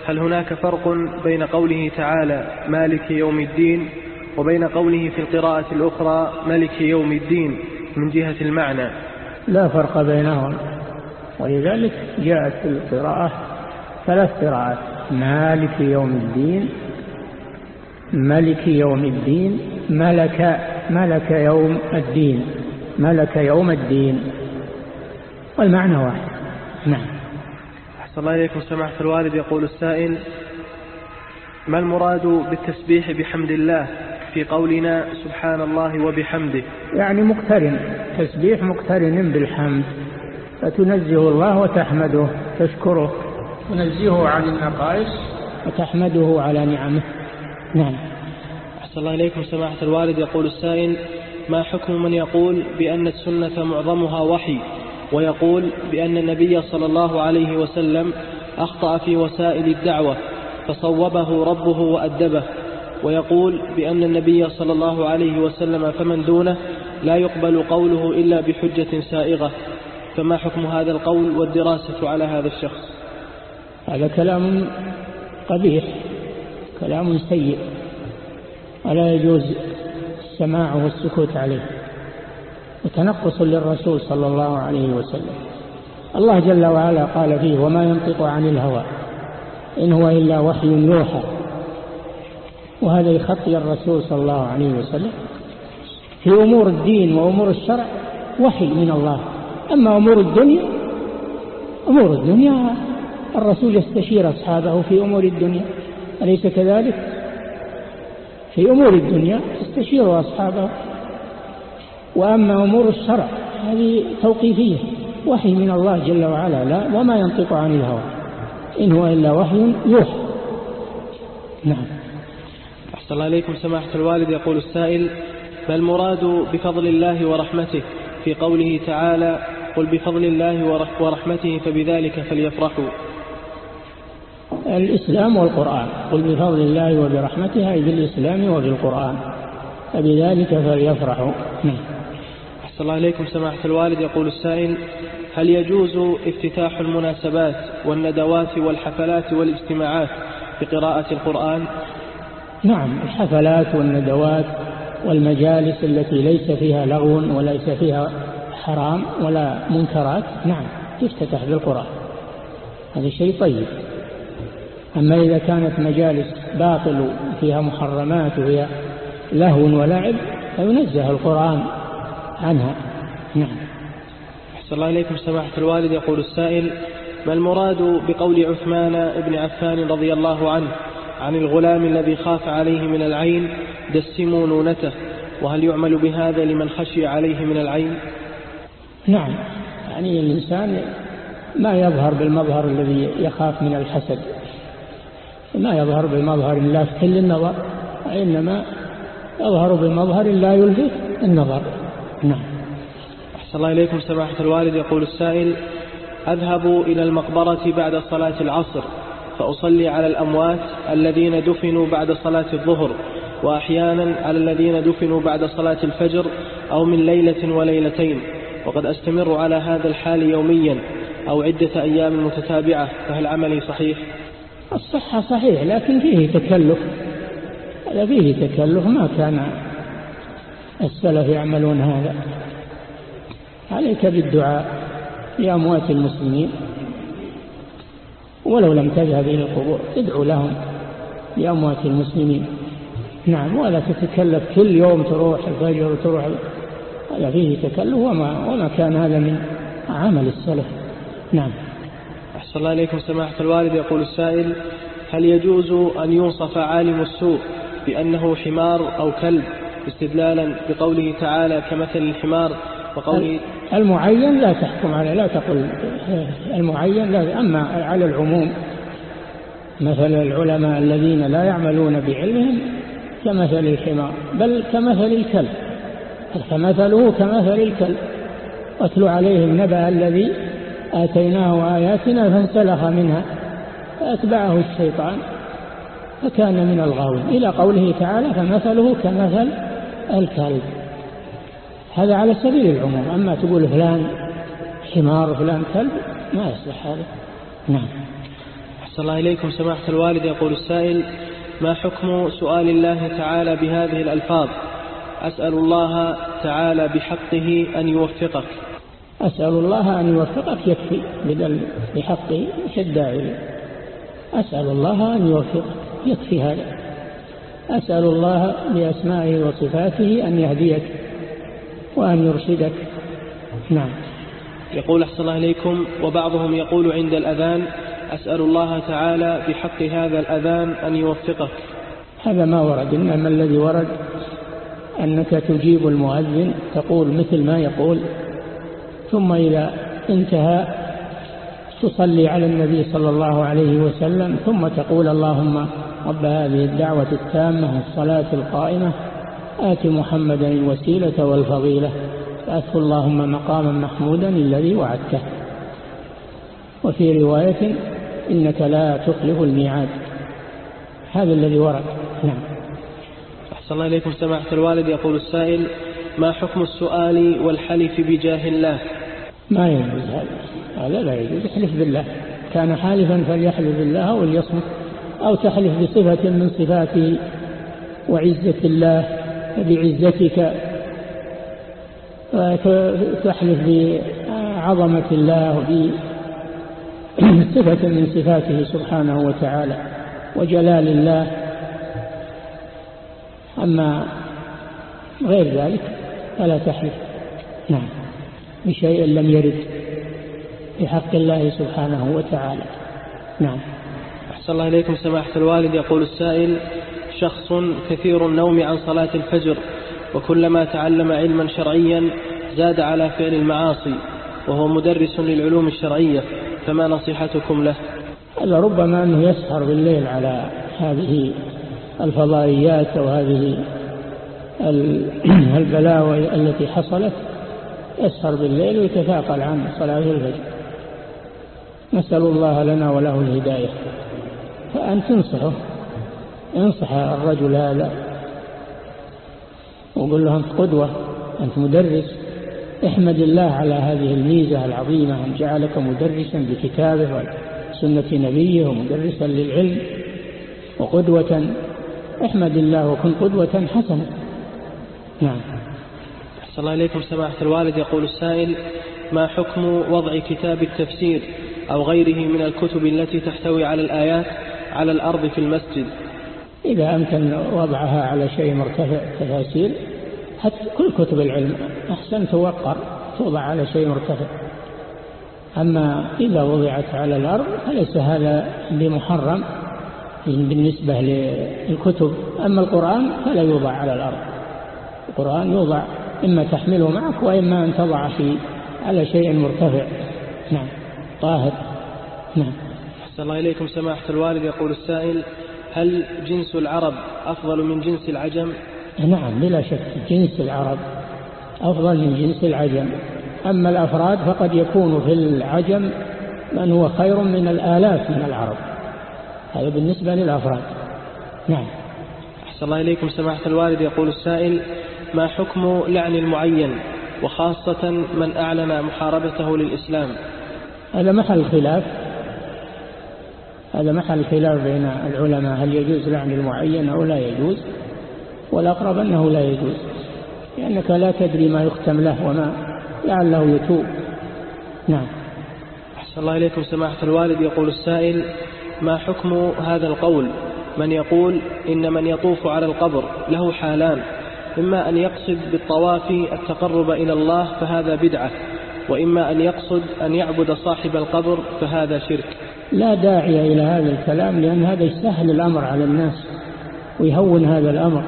هل هناك فرق بين قوله تعالى مالك يوم الدين وبين قوله في القراءة الأخرى ملك يوم الدين من جهة المعنى؟ لا فرق بينهم ولذلك جاءت في القراءة ثلاث قراءات مالك يوم الدين ملك يوم الدين ملك ملك يوم الدين ملك يوم الدين. والمعنى واحد. نعم. أحسن الله إليكم سماحة الوالد. يقول السائل ما المراد بالتسبيح بحمد الله في قولنا سبحان الله وبحمده؟ يعني مقترن تسبيح مقترن بالحمد. فتنزه الله وتحمده تشكره. تنزهه عن النقائص. وتحمده على نعمه. نعم. أحسن الله إليكم سماحة الوالد. يقول السائل ما حكم من يقول بأن السنة معظمها وحي؟ ويقول بأن النبي صلى الله عليه وسلم أخطأ في وسائل الدعوة فصوبه ربه وأدبه. ويقول بأن النبي صلى الله عليه وسلم فمن دونه لا يقبل قوله إلا بحجة سائغة. فما حكم هذا القول والدراسة على هذا الشخص؟ هذا كلام قبيح كلام سيء ولا يجوز السماع والسكوت عليه. وتنقص للرسول صلى الله عليه وسلم. الله جل وعلا قال فيه وما ينطق عن الهوى إن هو إلا وحي يوحى. وهذا يخطي الرسول صلى الله عليه وسلم في أمور الدين وأمور الشرع وحي من الله. أما أمور الدنيا أمور الدنيا الرسول يستشير أصحابه في أمور الدنيا أليس كذلك؟ في أمور الدنيا يستشير أصحابه. وأما أمور الشرع هذه توقيفية وحي من الله جل وعلا لا وما ينطق عن الهوى إن هو إلا وحي يوحى. نعم. أحسن الله إليكم سماحة الوالد. يقول السائل ما المراد بفضل الله ورحمته؟ في قوله تعالى قل بفضل الله ورحمته فبذلك فليفرحوا. الإسلام والقرآن. قل بفضل الله وبرحمته أي بالإسلام وبالقرآن فبذلك فليفرحوا. نعم. أحسن الله إليكم سماحة الوالد. يقول السائل هل يجوز افتتاح المناسبات والندوات والحفلات والاجتماعات بقراءة القرآن؟ نعم الحفلات والندوات والمجالس التي ليس فيها لغو وليس فيها حرام ولا منكرات نعم تفتتح بالقرآن. هذا شيء طيب. أما إذا كانت مجالس باطل فيها محرمات وهي لهو ولعب فينزه القرآن عنها. نعم. أحسن الله إليكم سماحة الوالد. يقول السائل ما المراد بقول عثمان بن عفان رضي الله عنه عن الغلام الذي خاف عليه من العين دسموا نونته وهل يعمل بهذا لمن خشي عليه من العين؟ نعم. يعني الإنسان ما يظهر بالمظهر الذي يخاف من الحسد. ما يظهر بمظهر لافت للنظر وإنما يظهر بمظهر لا يلفت النظر. نعم. أحسن الله إليكم سماحة الوالد. يقول السائل أذهب إلى المقبرة بعد صلاة العصر فأصلي على الأموات الذين دفنوا بعد صلاة الظهر وأحيانا على الذين دفنوا بعد صلاة الفجر أو من ليلة وليلتين. وقد أستمر على هذا الحال يوميا أو عدة أيام متتابعة فهل عملي صحيح؟ الصحة صحيح لكن فيه تكلف. هذا فيه تكلف ما كان السلف يعملون هذا. عليك بالدعاء لأموات المسلمين. ولو لم تذهب إلى القبور ادعو لهم لأموات المسلمين. نعم ولا تتكلف. كل يوم تروح الفجر وتروح هذا فيه تكلف. وما, وما كان هذا من عمل السلف. نعم. أحسن الله إليكم سماحة الوالد. يقول السائل هل يجوز أن يوصف عالم السوء بأنه حمار أو كلب؟ استدلالا بقوله تعالى كمثل الحمار وقوله المعين لا تحكم عليه لا تقل. المعين لا أما على العموم مثل العلماء الذين لا يعملون بعلمهم كمثل الحمار بل كمثل الكلب. فمثله كمثل الكلب. واتل عليهم نبأ الذي آتيناه آياتنا فانسلخ منها فأتبعه الشيطان فكان من الغاوين. إلى قوله تعالى فمثله كمثل الكلب. هذا على سبيل العموم. أما تقول فلان حمار فلان كلب ما يصلح هذا. نعم. أحسن الله إليكم سماحة الوالد. يقول السائل ما حكم سؤال الله تعالى بهذه الألفاظ؟ أسأل الله تعالى بحقه أن يوفقك. أسأل الله أن يوفقك يكفي. بدل بحقه مش الداعي. أسأل الله أن يوفقك يكفي هذا. أسأل الله بأسمائه وصفاته أن يهديك وأن يرشدك. نعم. يقول أحسن الله إليكم وبعضهم يقول عند الأذان أسأل الله تعالى بحق هذا الأذان أن يوفقك. هذا ما ورد إنما الذي ورد أنك تجيب المؤذن تقول مثل ما يقول ثم إذا انتهى تصلي على النبي صلى الله عليه وسلم ثم تقول اللهم رب هذه الدعوة التامة والصلاة القائمة. آت محمدا الوسيلة والفضيلة. فأسه اللهم مقاما محمودا الذي وعدته. وفي رواية إنك لا تخلف الميعاد. هذا الذي ورد. نعم. أحسن الله إليكم سماحة الوالد. يقول السائل ما حكم السؤال والحلف بجاه الله؟ ما يجوز هذا. هذا لا يجوز. احلف بالله. كان حالفا فليحلف بالله أو ليصمت. أو تحلف بصفة من صفاته وعزة الله بعزتك تحلف بعظمة الله بصفة من صفاته سبحانه وتعالى وجلال الله. أما غير ذلك فلا تحلف. نعم. بشيء لم يرد في حق الله سبحانه وتعالى. نعم. أحسن الله إليكم سماحة الوالد. يقول السائل شخص كثير النوم عن صلاة الفجر وكلما تعلم علما شرعيا زاد على فعل المعاصي وهو مدرس للعلوم الشرعية فما نصيحتكم له؟ هذا ربما أنه يسهر بالليل على هذه الفضائيات أو هذه البلاوي التي حصلت. يسهر بالليل ويتثاقل عن صلاة الفجر. نسأل الله لنا وله الهداية. فأن تنصحه. انصح الرجل هذا. وقل له أنت قدوة أنت مدرس. احمد الله على هذه الميزة العظيمة أن جعلك مدرسا بكتابه وسنة نبيه ومدرسا للعلم وقدوة. احمد الله وكن قدوة حسنة. نعم. أحسن الله إليكم سماحة الوالد. يقول السائل ما حكم وضع كتاب التفسير أو غيره من الكتب التي تحتوي على الآيات؟ على الأرض في المسجد. إذا أمكن وضعها على شيء مرتفع تفاسير حتى كل كتب العلم أحسن توقر توضع على شيء مرتفع. أما إذا وضعت على الأرض فليس هذا بمحرم بالنسبة للكتب. أما القرآن فلا يوضع على الأرض. القرآن يوضع إما تحمله معك وإما أن تضع في على شيء مرتفع. نعم. طاهر. نعم. أحسن الله إليكم سماحة الوالد. يقول السائل هل جنس العرب أفضل من جنس العجم؟ نعم بلا شك جنس العرب أفضل من جنس العجم. أما الأفراد فقد يكون في العجم من هو خير من الآلاف من العرب. هذا بالنسبة للأفراد. نعم. أحسن الله إليكم سماحة الوالد. يقول السائل ما حكم لعن المعين؟ وخاصة من أعلن محاربته للإسلام. هذا محل خلاف. هذا محل خلاف بين العلماء هل يجوز لعن المعين أو لا يجوز؟ والأقرب أنه لا يجوز لأنك لا تدري ما يختم له وما لعله يتوب. نعم. أحسن الله إليكم سماحة الوالد. يقول السائل ما حكم هذا القول؟ من يقول إن من يطوف على القبر له حالان إما أن يقصد بالطواف التقرب إلى الله فهذا بدعة وإما أن يقصد أن يعبد صاحب القبر فهذا شرك. لا داعي إلى هذا الكلام لأن هذا يسهل الأمر على الناس ويهون هذا الأمر.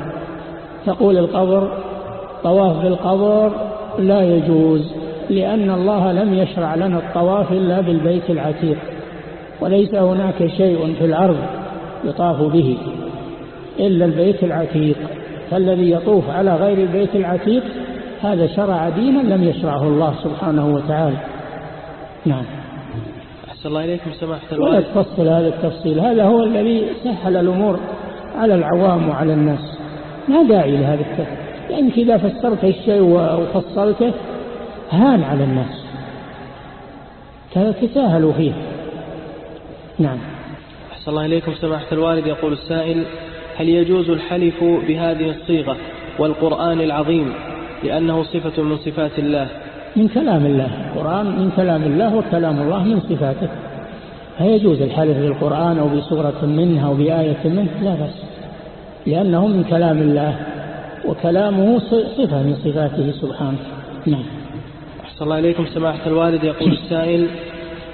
تقول القبر طواف بالقبر لا يجوز لأن الله لم يشرع لنا الطواف إلا بالبيت العتيق. وليس هناك شيء في الأرض يطاف به إلا البيت العتيق. فالذي يطوف على غير البيت العتيق هذا شرع دينا لم يشرعه الله سبحانه وتعالى. نعم. أحسن الله إليكم سماحة ولا تفصل هذا التفصيل. هذا هو الذي سهل الأمور على العوام وعلى الناس. لا داعي لهذا التفصيل. لأنك إذا فسرت الشيء وفصلته هان على الناس. تساهلوا فيه. نعم. أحسن الله إليكم سماحة الوالد. يقول السائل هل يجوز الحلف بهذه الصيغة والقرآن العظيم لأنه صفة من صفات الله؟ من كلام الله. القرآن من كلام الله وكلام الله من صفاته. فيجوز الحلف بالقرآن أو بسورة منه أو بآية منه؟ لا بس لأنه من كلام الله وكلامه صفة من صفاته سبحانه. نعم. أحسن الله إليكم سماحة الوالد. يقول السائل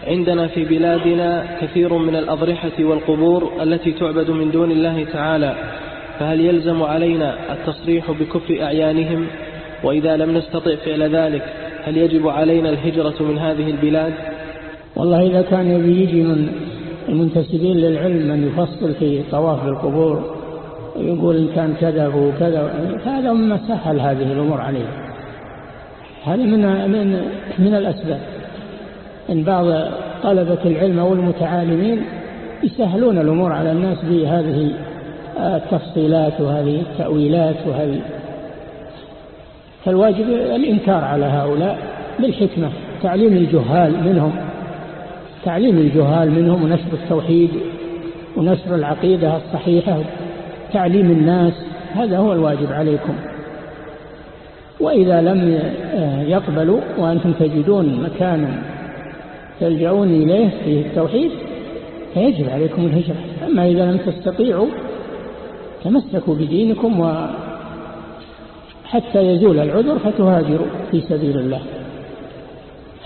عندنا في بلادنا كثير من الأضرحة والقبور التي تعبد من دون الله تعالى فهل يلزم علينا التصريح بكفر أعيانهم؟ وإذا لم نستطع فعل ذلك هل يجب علينا الهجرة من هذه البلاد؟ والله إذا كان يبي يجي من المنتسبين للعلم من يفصل في طواف القبور ويقول إن كان كذا وكذا فهذا مما سهل هذه الأمور عليه. هذه من, من, من الأسباب. إن بعض طلبة العلم والمتعالمين يسهلون الأمور على الناس بهذه التفصيلات وهذه التأويلات وهذه. فالواجب الإنكار على هؤلاء بالحكمة تعليم الجهال منهم تعليم الجهال منهم ونشر التوحيد ونشر العقيدة الصحيحة تعليم الناس هذا هو الواجب عليكم. وإذا لم يقبلوا وأنتم تجدون مكانا تلجؤون إليه في التوحيد فيجب عليكم الهجرة. أما إذا لم تستطيعوا تمسكوا بدينكم و حتى يزول العذر فتهاجروا في سبيل الله.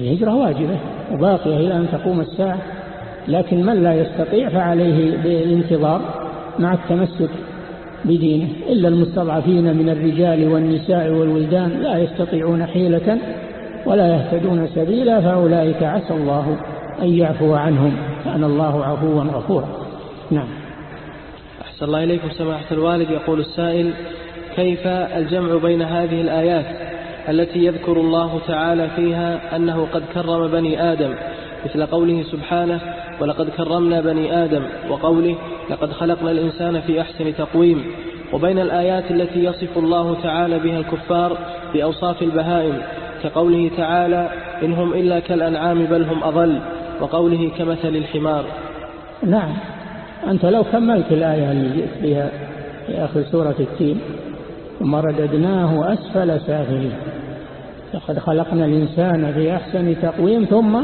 الهجرة واجبة وباقية إلى أن تقوم الساعة لكن من لا يستطيع فعليه بالانتظار مع التمسك بدينه. إلا المستضعفين من الرجال والنساء والولدان لا يستطيعون حيلة ولا يهتدون سبيلا فأولئك عسى الله أن يعفو عنهم. كان الله عفوا غفورا. نعم. أحسن الله إليكم سماحة الوالد. يقول السائل كيف الجمع بين هذه الآيات التي يذكر الله تعالى فيها أنه قد كرم بني آدم؟ مثل قوله سبحانه ولقد كرمنا بني آدم وقوله لقد خلقنا الإنسان في أحسن تقويم وبين الآيات التي يصف الله تعالى بها الكفار بأوصاف البهائم كقوله تعالى إنهم إلا كالأنعام بل هم أضل وقوله كمثل الحمار نعم. أنت لو كملت الآية اللي جئت بها في آخر سورة التين ثم رددناه أسفل سافلين لقد خلقنا الإنسان في أحسن تقويم ثم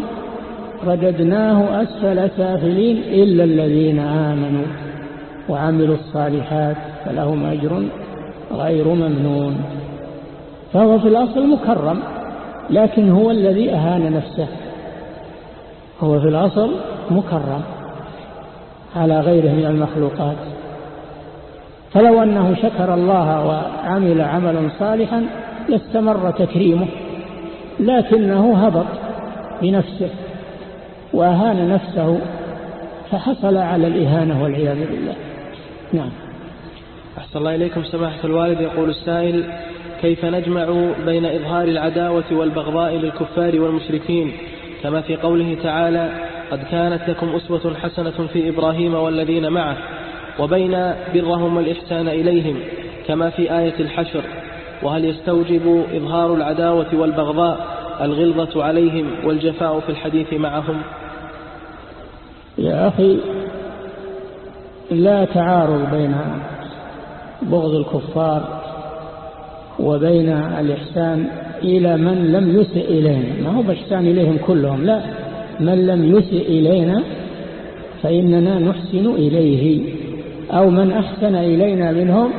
رددناه أسفل سافلين إلا الذين آمنوا وعملوا الصالحات فلهم أجر غير ممنون. فهو في الأصل مكرم لكن هو الذي أهان نفسه. هو في الأصل مكرم على غيره من المخلوقات. فلو أنه شكر الله وعمل عملا صالحا لاستمر تكريمه لكنه هبط بنفسه وأهان نفسه فحصل على الإهانة والعياذ بالله. نعم. أحسن الله إليكم سماحة الوالد. يقول السائل كيف نجمع بين إظهار العداوة والبغضاء للكفار والمشركين؟ كما في قوله تعالى قد كانت لكم أسوة حسنة في إبراهيم والذين معه. وبين برهم والإحسان إليهم كما في آية الحشر وهل يستوجب إظهار العداوة والبغضاء الغلظة عليهم والجفاء في الحديث معهم؟ يا أخي لا تعارض بين بغض الكفار وبين الإحسان إلى من لم يسئ إلينا. ما هو بإحسان إليهم كلهم؟ لا من لم يسئ إلينا فإننا نحسن إليه. أو من أحسن إلينا منهم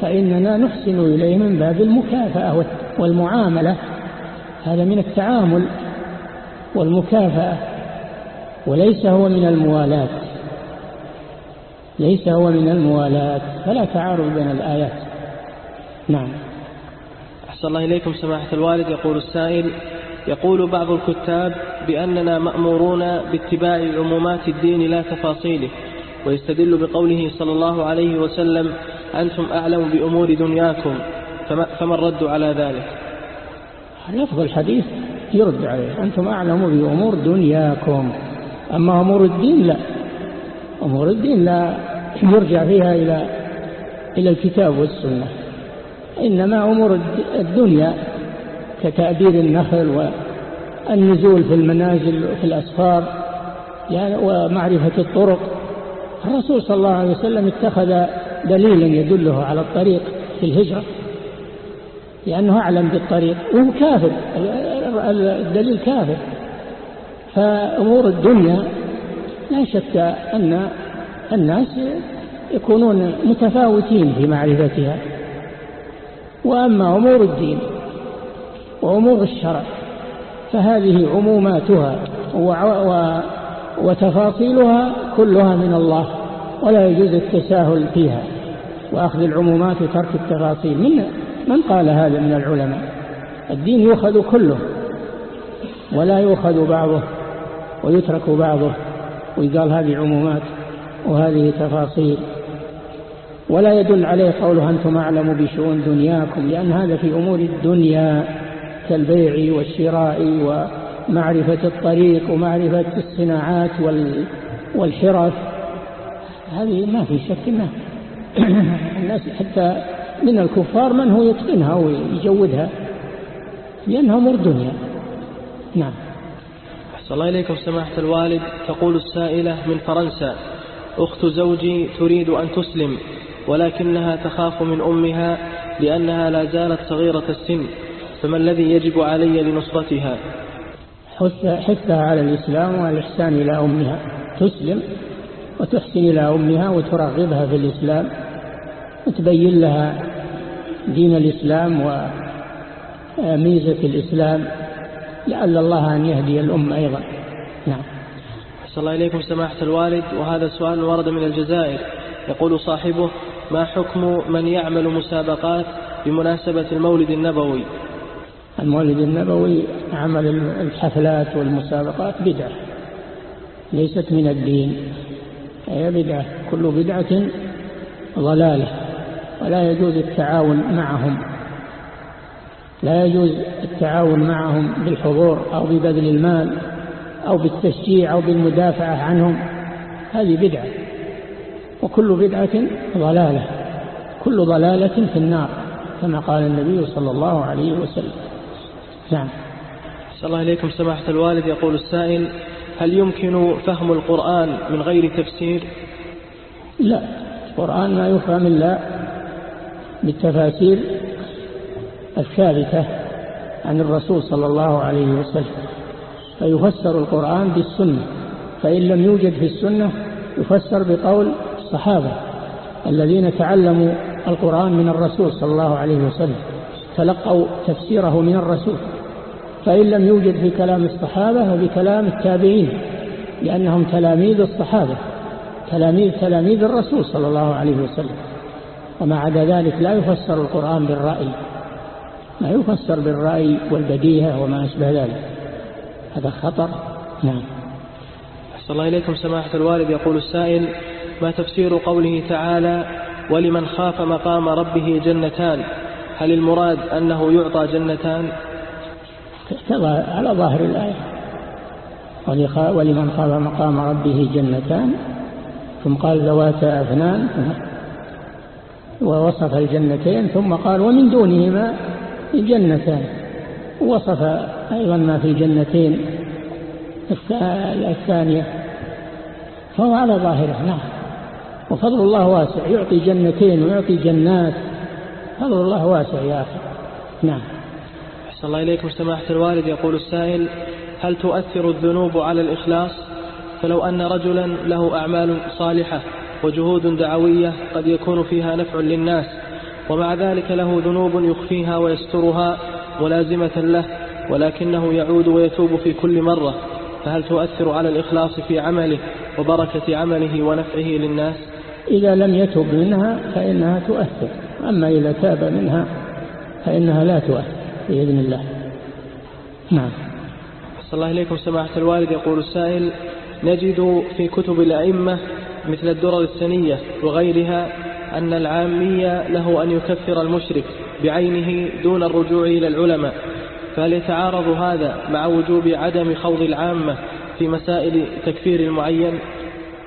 فإننا نحسن إليه من باب المكافأة والمعاملة. هذا من التعامل والمكافأة وليس هو من الموالاة. ليس هو من الموالاة. فلا تعارض بين الآيات. نعم. أحسن الله إليكم سماحة الوالد. يقول السائل يقول بعض الكتاب بأننا مأمورون باتباع عمومات الدين لا تفاصيله. ويستدل بقوله صلى الله عليه وسلم أنتم أعلم بأمور دنياكم فما الرد على ذلك؟ لفظ الحديث يرد عليه أنتم أعلم بأمور دنياكم. أما أمور الدين لا أمور الدين لا يرجع فيها إلى إلى الكتاب والسنة إنما أمور الدنيا كتأدير النخل والنزول في المنازل في الأسفار يعني ومعرفة الطرق. الرسول صلى الله عليه وسلم اتخذ دليلا يدله على الطريق في الهجرة لأنه أعلم بالطريق وهو كافر الدليل كافر. فأمور الدنيا لا شك أن الناس يكونون متفاوتين في معرفتها. وأما أمور الدين وأمور الشرع فهذه عموماتها وتفاصيلها كلها من الله ولا يجوز التساهل فيها. وأخذ العمومات وترك التفاصيل. من من قال هذا من العلماء؟ الدين يؤخذ كله ولا يؤخذ بعضه ويترك بعضه. ويقال هذه عمومات وهذه تفاصيل. ولا يدل عليه قوله أنتم أعلم بشؤون دنياكم لأن هذا في أمور الدنيا كالبيع والشراء ومعرفة الطريق ومعرفة الصناعات والحرف. هذه ما في شك إنها الناس حتى من الكفار من هو يتقنها ويجودها لأنها أمور دنيا نعم. أحسن الله إليكم سماحة الوالد. تقول السائلة من فرنسا أخت زوجي تريد أن تسلم ولكنها تخاف من أمها لأنها لا زالت صغيرة السن فما الذي يجب علي لنصرتها؟ حثها على الإسلام والإحسان إلى أمها. تسلم وتحسن إلى أمها وترغبها في الإسلام وتبين لها دين الإسلام وميزة الإسلام. لعل الله أن يهدي الأم أيضا. نعم. صلى الله إليكم سماحة الوالد. وهذا سؤال ورد من الجزائر. يقول صاحبه ما حكم من يعمل مسابقات بمناسبة المولد النبوي؟ المولد النبوي عمل الحفلات والمسابقات بدعة ليست من الدين. هي بدعة كل بدعة ضلالة ولا يجوز التعاون معهم. لا يجوز التعاون معهم بالحضور أو ببذل المال أو بالتشجيع أو بالمدافعة عنهم. هذه بدعة وكل بدعة ضلالة كل ضلالة في النار كما قال النبي صلى الله عليه وسلم. نعم. صلى الله عليكم سماحة الوالد. يقول السائل هل يمكن فهم القرآن من غير تفسير؟ لا. القرآن ما يفهم إلا بالتفاسير الثابتة عن الرسول صلى الله عليه وسلم. فيفسر القرآن بالسنة فإن لم يوجد في السنة يفسر بقول الصحابة الذين تعلموا القرآن من الرسول صلى الله عليه وسلم تلقوا تفسيره من الرسول. فإن لم يوجد في كلام الصحابة فبكلام التابعين لأنهم تلاميذ الصحابة تلاميذ تلاميذ الرسول صلى الله عليه وسلم. وما عدا ذلك لا يفسر القرآن بالرأي ما يفسر بالرأي والبديهة وما أشبه ذلك. هذا خطر. نعم. أحسن الله إليكم سماحة الوالد. يقول السائل ما تفسير قوله تعالى ولمن خاف مقام ربه جنتان هل المراد أنه يعطى جنتان؟ على ظاهر الآية. ولمن خاف مقام ربه جنتان ثم قال ذواتا أفنان ووصف الجنتين ثم قال ومن دونهما جنتان. وصف أيضا ما في الجنتين الثانية فهو على ظاهره. نعم. وفضل الله واسع يعطي جنتين ويعطي جنات. فضل الله واسع يا أخي. نعم. أحسن الله إليكم سماحة الوالد. يقول السائل هل تؤثر الذنوب على الإخلاص؟ فلو أن رجلا له أعمال صالحة وجهود دعوية قد يكون فيها نفع للناس ومع ذلك له ذنوب يخفيها ويسترها ملازمة له ولكنه يعود ويتوب في كل مرة فهل تؤثر على الإخلاص في عمله وبركة عمله ونفعه للناس؟ إذا لم يتب منها فإنها تؤثر أما إذا تاب منها فإنها لا تؤثر. بإذن الله. نعم. صلى الله إليكم سماحة الوالد. يقول السائل نجد في كتب الأئمة مثل الدرر السنية وغيرها أن العامية له أن يكفر المشرك بعينه دون الرجوع إلى العلماء فهل يتعارض هذا مع وجوب عدم خوض العامة في مسائل تكفير المعين؟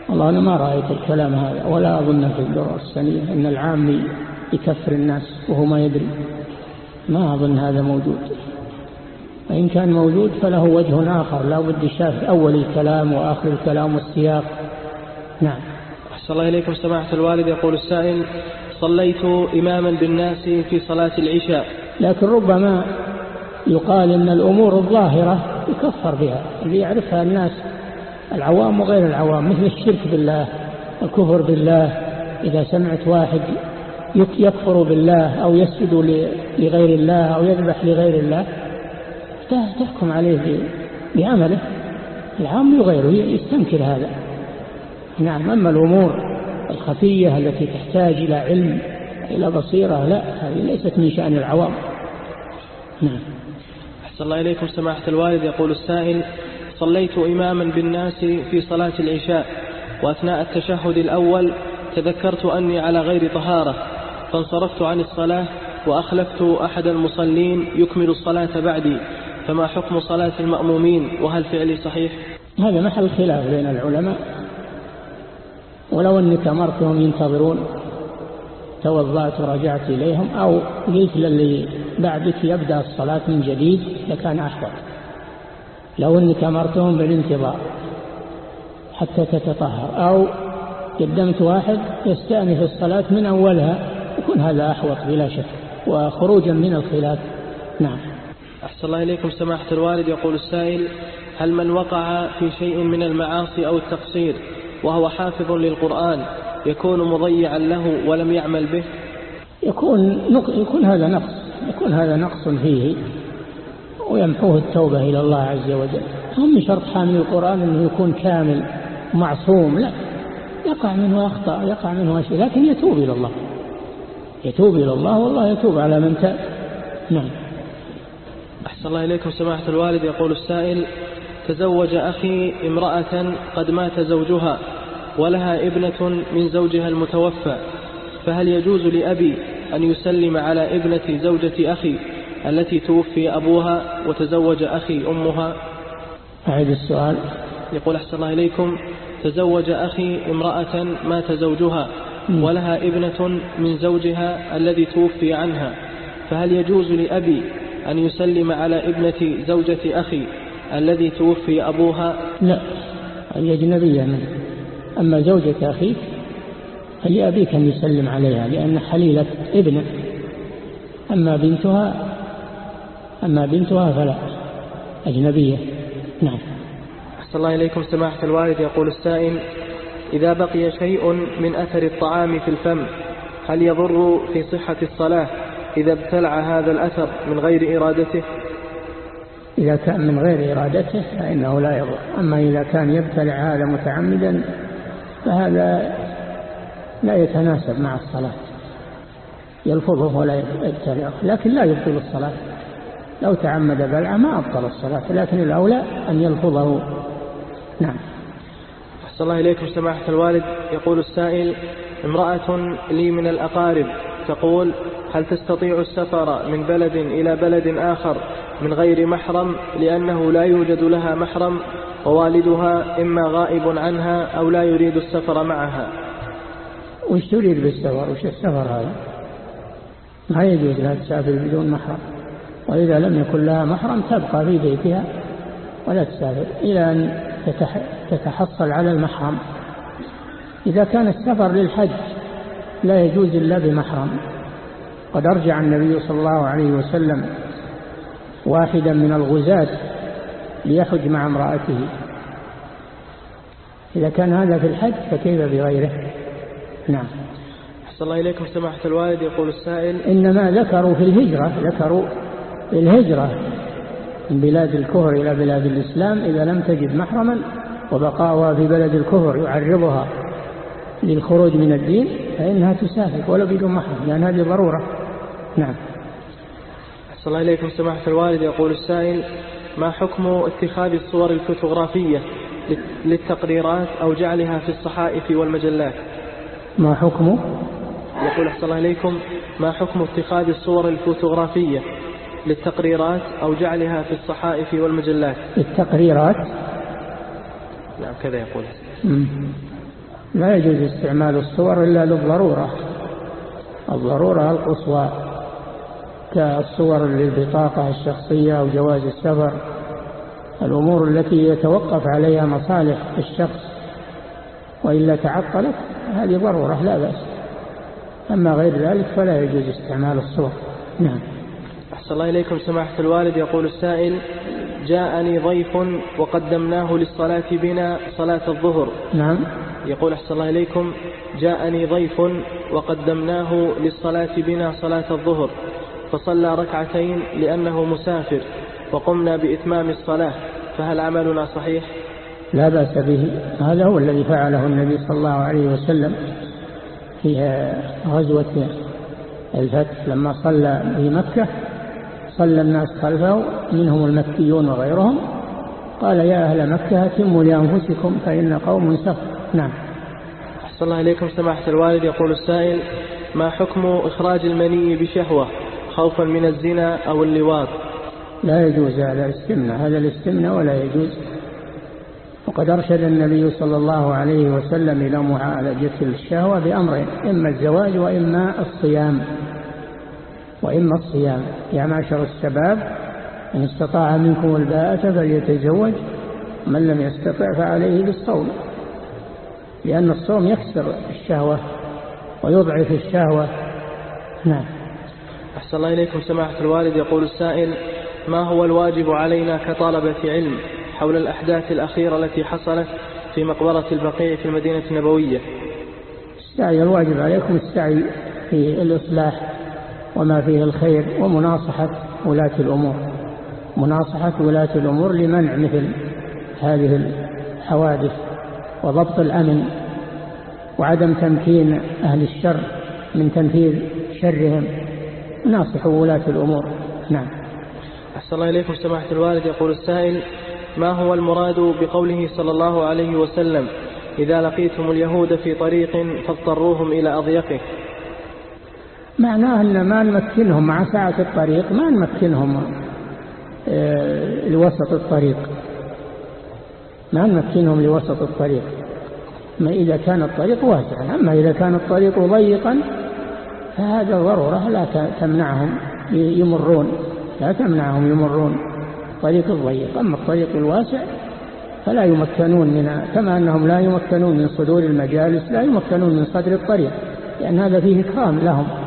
والله أنا ما رأيت الكلام هذا ولا أظن في الدرر السنية أن العامي يكفر الناس وهو ما يدري. ما أظن هذا موجود. وإن كان موجود فله وجه آخر لا بد شاف أول الكلام وآخر الكلام والسياق. نعم. أحسن الله إليكم سماحة الوالد. يقول السائل صليت إماما بالناس في صلاة العشاء. لكن ربما يقال إن الأمور الظاهرة يكفر بها اللي يعرفها الناس العوام وغير العوام مثل الشرك بالله الكفر بالله إذا سمعت واحد يكفر بالله أو يسجد لغير الله أو يذبح لغير الله تحكم عليه بعمله. العام يغيره يستنكر هذا. نعم أما الأمور الخفية التي تحتاج إلى علم إلى بصيرة لا هذه ليست من شأن العوام. نعم. أحسن الله إليكم سماحة الوالد. يقول السائل صليت إماما بالناس في صلاة العشاء وأثناء التشهد الأول تذكرت أني على غير طهارة. فانصرفت عن الصلاة وأخلفت أحد المصلين يكمل الصلاة بعدي فما حكم صلاة المأمومين؟ وهل فعلي صحيح؟ هذا محل خلاف بين العلماء ولو أنك أمرتهم ينتظرون توضأت ورجعت إليهم أو قلت للي بعدك يبدأ الصلاة من جديد لكان أحوط. لو أنك أمرتهم بالانتظار حتى تتطهر أو قدمت واحد يستأنف الصلاة من أولها يكون هذا أحوط بلا شك وخروجا من الخلاف. نعم. أحسن الله إليكم سماحة الوالد. يقول السائل هل من وقع في شيء من المعاصي أو التقصير وهو حافظ للقرآن يكون مضيعا له ولم يعمل به؟ يكون, يكون هذا نقص يكون هذا نقص فيه ويمحوه التوبة إلى الله عز وجل. هم شرط حامل القرآن أنه يكون كامل معصوم لا يقع منه أخطأ يقع منه أشياء لكن يتوب إلى الله. يتوب إلى الله والله يتوب على من تاب. نعم. أحسن الله إليكم سماحة الوالد. يقول السائل تزوج أخي امرأة قد مات زوجها ولها ابنة من زوجها المتوفى فهل يجوز لأبي أن يسلم على ابنة زوجة أخي التي توفي أبوها وتزوج أخي أمها؟ أعيد السؤال. يقول أحسن الله إليكم. تزوج أخي امرأة مات زوجها ولها ابنة من زوجها الذي توفي عنها. فهل يجوز لأبي أن يسلم على ابنة زوجة أخي الذي توفي أبوها؟ لا هي أجنبية منه. أما زوجة أخيك فلأبيك أن يسلم عليها لأن حليلة ابنه. أما بنتها أما بنتها فلا أجنبية. نعم. أحسن الله إليكم سماحة الوالد. يقول السائل إذا بقي شيء من أثر الطعام في الفم هل يضر في صحة الصلاة إذا ابتلع هذا الأثر من غير إرادته؟ إذا كان من غير إرادته فإنه لا يضر. أما إذا كان يبتلع هذا متعمدا فهذا لا يتناسب مع الصلاة. يلفظه ولا يبتلعه لكن لا يبطل الصلاة. لو تعمد بلع ما أبطل الصلاة لكن الأولى أن يلفظه. نعم. أحسن الله إليكم سماحة الوالد. يقول السائل امرأة لي من الأقارب تقول هل تستطيع السفر من بلد إلى بلد آخر من غير محرم لأنه لا يوجد لها محرم ووالدها إما غائب عنها أو لا يريد السفر معها؟ وش تريد بالسفر؟ وش السفر هذا؟ ما يجوز لها تسافر بدون محرم. وإذا لم يكن لها محرم تبقى في بيتها ولا تسافر. إلى أن تتحصل على المحرم. إذا كان السفر للحج لا يجوز إلا بمحرم. قد أرجع النبي صلى الله عليه وسلم واحدا من الغزاة ليحج مع امرأته. إذا كان هذا في الحج فكيف بغيره؟ نعم. أحسن الله إليكم سماحة الوالد. يقول السائل إنما ذكروا في الهجرة ذكروا الهجرة من بلاد الكفر إلى بلاد الإسلام إذا لم تجد محرما وبقاؤها في بلد الكفر يعرضها للخروج من الدين فإنها تسافر ولا بدون محرم لأن هذه ضرورة. نعم. أحسن الله إليكم سماحة الوالد. يقول السائل ما حكم اتخاذ الصور الفوتوغرافية للتقريرات أو جعلها في الصحائف والمجلات؟ ما حكم؟ يقول أحسن الله إليكم ما حكم اتخاذ الصور الفوتوغرافية للتقريرات أو جعلها في الصحائف والمجلات؟ التقريرات نعم كذا يقول. لا يجوز استعمال الصور إلا للضرورة. الضرورة القصوى كالصور للبطاقة الشخصية أو جواز السفر الأمور التي يتوقف عليها مصالح الشخص وإلا تعطلت هذه ضرورة لا بأس. أما غير ذلك فلا يجوز استعمال الصور. نعم. أحسن الله إليكم سماحة الوالد. يقول السائل جاءني ضيف وقدمناه للصلاة بنا صلاة الظهر. نعم. يقول أحسن الله إليكم جاءني ضيف وقدمناه للصلاة بنا صلاة الظهر. فصلى ركعتين لأنه مسافر وقمنا بإتمام الصلاة. فهل عملنا صحيح؟ لا بأس به. هذا هو الذي فعله النبي صلى الله عليه وسلم في غزوة الفتح لما صلى في مكة صلى الناس خلفه منهم المكيون وغيرهم. قال يا أهل مكة أتموا لأنفسكم فإن قوم سفر نعم. أحسن الله إليكم سماحة الوالد. يقول السائل ما حكم إخراج المني بشهوة خوفا من الزنا أو اللواط؟ لا يجوز هذا الاستمناء. هذا الاستمناء ولا يجوز. وقد أرشد النبي صلى الله عليه وسلم إلى معالجة الشهوة بأمرين إما الزواج وإما الصيام. وإما الصيام يا معشر الشباب إن استطاع منكم الباءة فليتزوج من لم يستطع فعليه بالصوم لأن الصوم يكسر الشهوة ويضعف الشهوة. نعم. أحسن الله إليكم سماحة الوالد. يقول السائل ما هو الواجب علينا كطلبة علم حول الأحداث الأخيرة التي حصلت في مقبرة البقيع في المدينة النبوية؟ السعي الواجب عليكم السعي في الإصلاح وما فيه الخير ومناصحة ولاة الأمور. مناصحة ولاة الأمور لمنع مثل هذه الحوادث وضبط الأمن وعدم تمكين أهل الشر من تنفيذ شرهم. ناصحوا ولاة الأمور. نعم. أحسن الله إليكم سماحة الوالد. يقول السائل ما هو المراد بقوله صلى الله عليه وسلم إذا لقيتم اليهود في طريق فاضطروهم إلى أضيقه؟ معناه أن ما نمكنهم مع ساعة الطريق ما نمكنهم آه، لوسط الطريق. ما نمكنهم لوسط الطريق. ما إذا كان الطريق واسعا أما إذا كان الطريق ضيقا فهذا ضرورة لا تمنعهم يمرون. لا تمنعهم يمرون. الطريق الضيق أما الطريق الواسع فلا يمكنون من كما أنهم لا يمكنون من صدور المجالس لا يمكنون من صدر الطريق لأن هذا فيه إكرام لهم.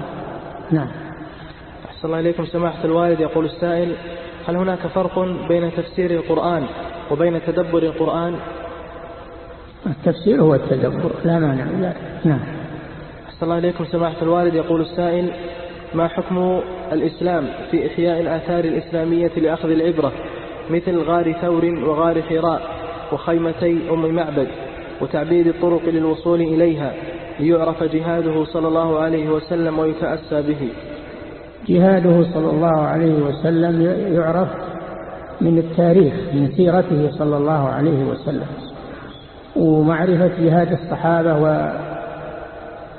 نعم. أحسن الله إليكم سماحة الوالد. يقول السائل هل هناك فرق بين تفسير القرآن وبين تدبر القرآن؟ التفسير هو التدبر لا مانع. لا. نعم. أحسن الله إليكم سماحة الوالد. يقول السائل ما حكم الإسلام في إحياء الآثار الإسلامية لأخذ العبرة مثل غار ثور وغار حراء وخيمتي أم معبد وتعبيد الطرق للوصول إليها ليعرف جهاده صلى الله عليه وسلم ويتأسى به. جهاده صلى الله عليه وسلم يعرف من التاريخ من سيرته صلى الله عليه وسلم. ومعرفة جهاد الصحابة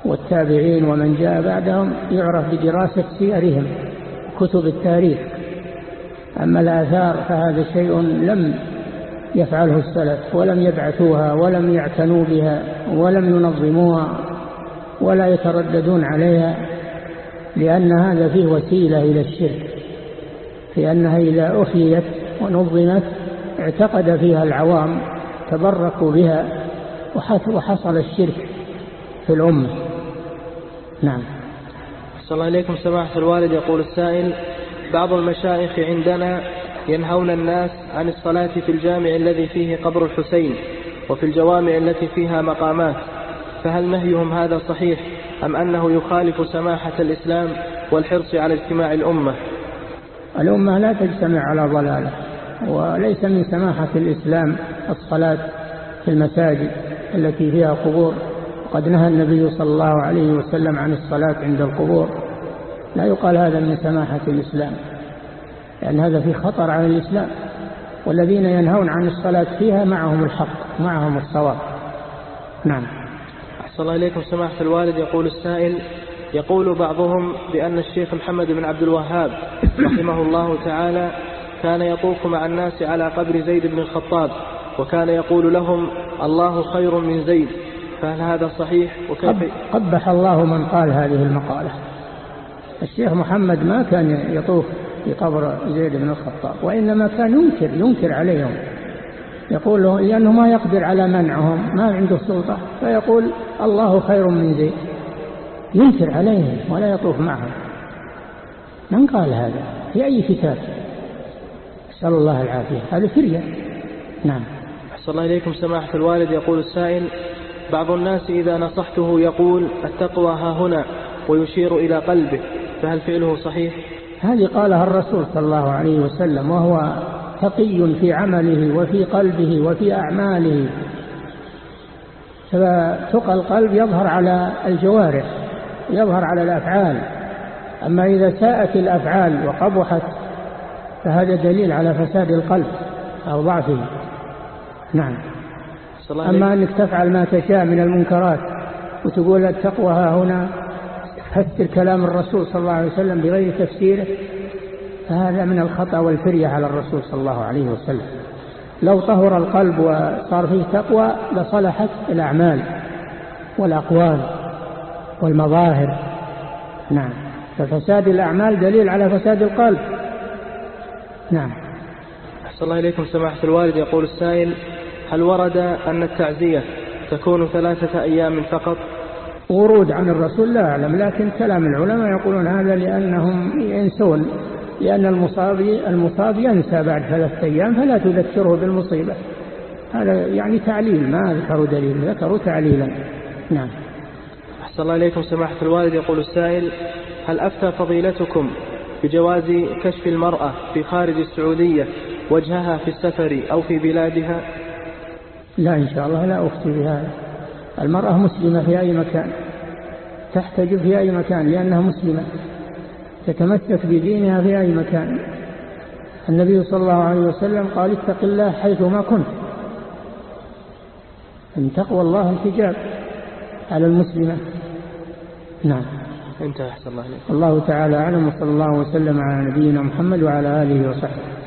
والتابعين ومن جاء بعدهم يعرف بدراسة سيرهم كتب التاريخ. أما الآثار فهذا شيء لم يفعله السلف ولم يبعثوها ولم يعتنوا بها ولم ينظموها. ولا يترددون عليها لأن هذا فيه وسيلة إلى الشرك لأنها إذا أخيت ونظمت اعتقد فيها العوام تبركوا بها وحصل الشرك في الأمة. نعم. صلى الله عليكم سماحة الوالد يقول السائل بعض المشايخ عندنا ينهون الناس عن الصلاة في الجامع الذي فيه قبر الحسين وفي الجوامع التي فيها مقامات. فهل نهيهم هذا صحيح أم أنه يخالف سماحة الإسلام والحرص على اجتماع الأمة؟ الأمة لا تجتمع على ضلالة وليس من سماحة الإسلام الصلاة في المساجد التي فيها قبور. قد نهى النبي صلى الله عليه وسلم عن الصلاة عند القبور. لا يقال هذا من سماحة الإسلام لأن هذا في خطر على الإسلام. والذين ينهون عن الصلاة فيها معهم الحق معهم الصواب. نعم. أحسن الله إليكم سماحة الوالد يقول السائل يقول بعضهم بأن الشيخ محمد بن عبد الوهاب رحمه الله تعالى كان يطوف مع الناس على قبر زيد بن الخطاب وكان يقول لهم الله خير من زيد فهل هذا صحيح؟ وكيف؟ قبح الله من قال هذه المقالة. الشيخ محمد ما كان يطوف في قبر زيد بن الخطاب وإنما كان ينكر ينكر عليهم. يقول له لأنه ما يقدر على منعهم ما عنده سلطة فيقول الله خير من زيد ينكر عليهم ولا يطوف معهم. من قال هذا؟ في أي كتاب؟ نسأل الله العافية. هذا فرية نعم. أحسن الله إليكم. سماحة الوالد يقول السائل بعض الناس إذا نصحته يقول التقوى ها هنا ويشير إلى قلبه. فهل فعله صحيح؟ هذه قالها الرسول صلى الله عليه وسلم وهو تقي في عمله وفي قلبه وفي أعماله. فتقى القلب يظهر على الجوارح يظهر على الأفعال. أما إذا ساءت الأفعال وقبحت فهذا دليل على فساد القلب أو ضعفه. نعم. أما أنك تفعل ما تشاء من المنكرات وتقول التقوى ها هنا تفسر كلام الرسول صلى الله عليه وسلم بغير تفسيره فهذا من الخطأ والفرية على الرسول صلى الله عليه وسلم. لو طهر القلب وصار فيه تقوى لصلحت الأعمال والأقوال والمظاهر. نعم. ففساد الأعمال دليل على فساد القلب. نعم. أحسن الله إليكم سماحة الوالد. يقول السائل هل ورد أن التعزية تكون ثلاثة أيام فقط؟ ورود عن الرسول لا أعلم لكن كلام العلماء يقولون هذا لأنهم ينسون لأن المصاب, المصاب ينسى بعد ثلاثة أيام فلا تذكره بالمصيبة. هذا يعني تعليل ما ذكروا دليل ذكروا تعليلا. نعم. أحسن الله إليكم سماحة الوالد. يقول السائل هل أفتى فضيلتكم بجواز كشف المرأة في خارج السعودية وجهها في السفر أو في بلادها؟ لا إن شاء الله لا أفتي بهذا. المرأة مسلمة في أي مكان تحتجب في أي مكان لأنها مسلمة. تتمسك بدينها في أي مكان. النبي صلى الله عليه وسلم قال اتق الله حيثما كنت. إن تقوى الله الحجاب على المسلمة. نعم. انتهى أحسن الله عليك الله تعالى أعلم وصلى الله وسلم على نبينا محمد وعلى آله وصحبه.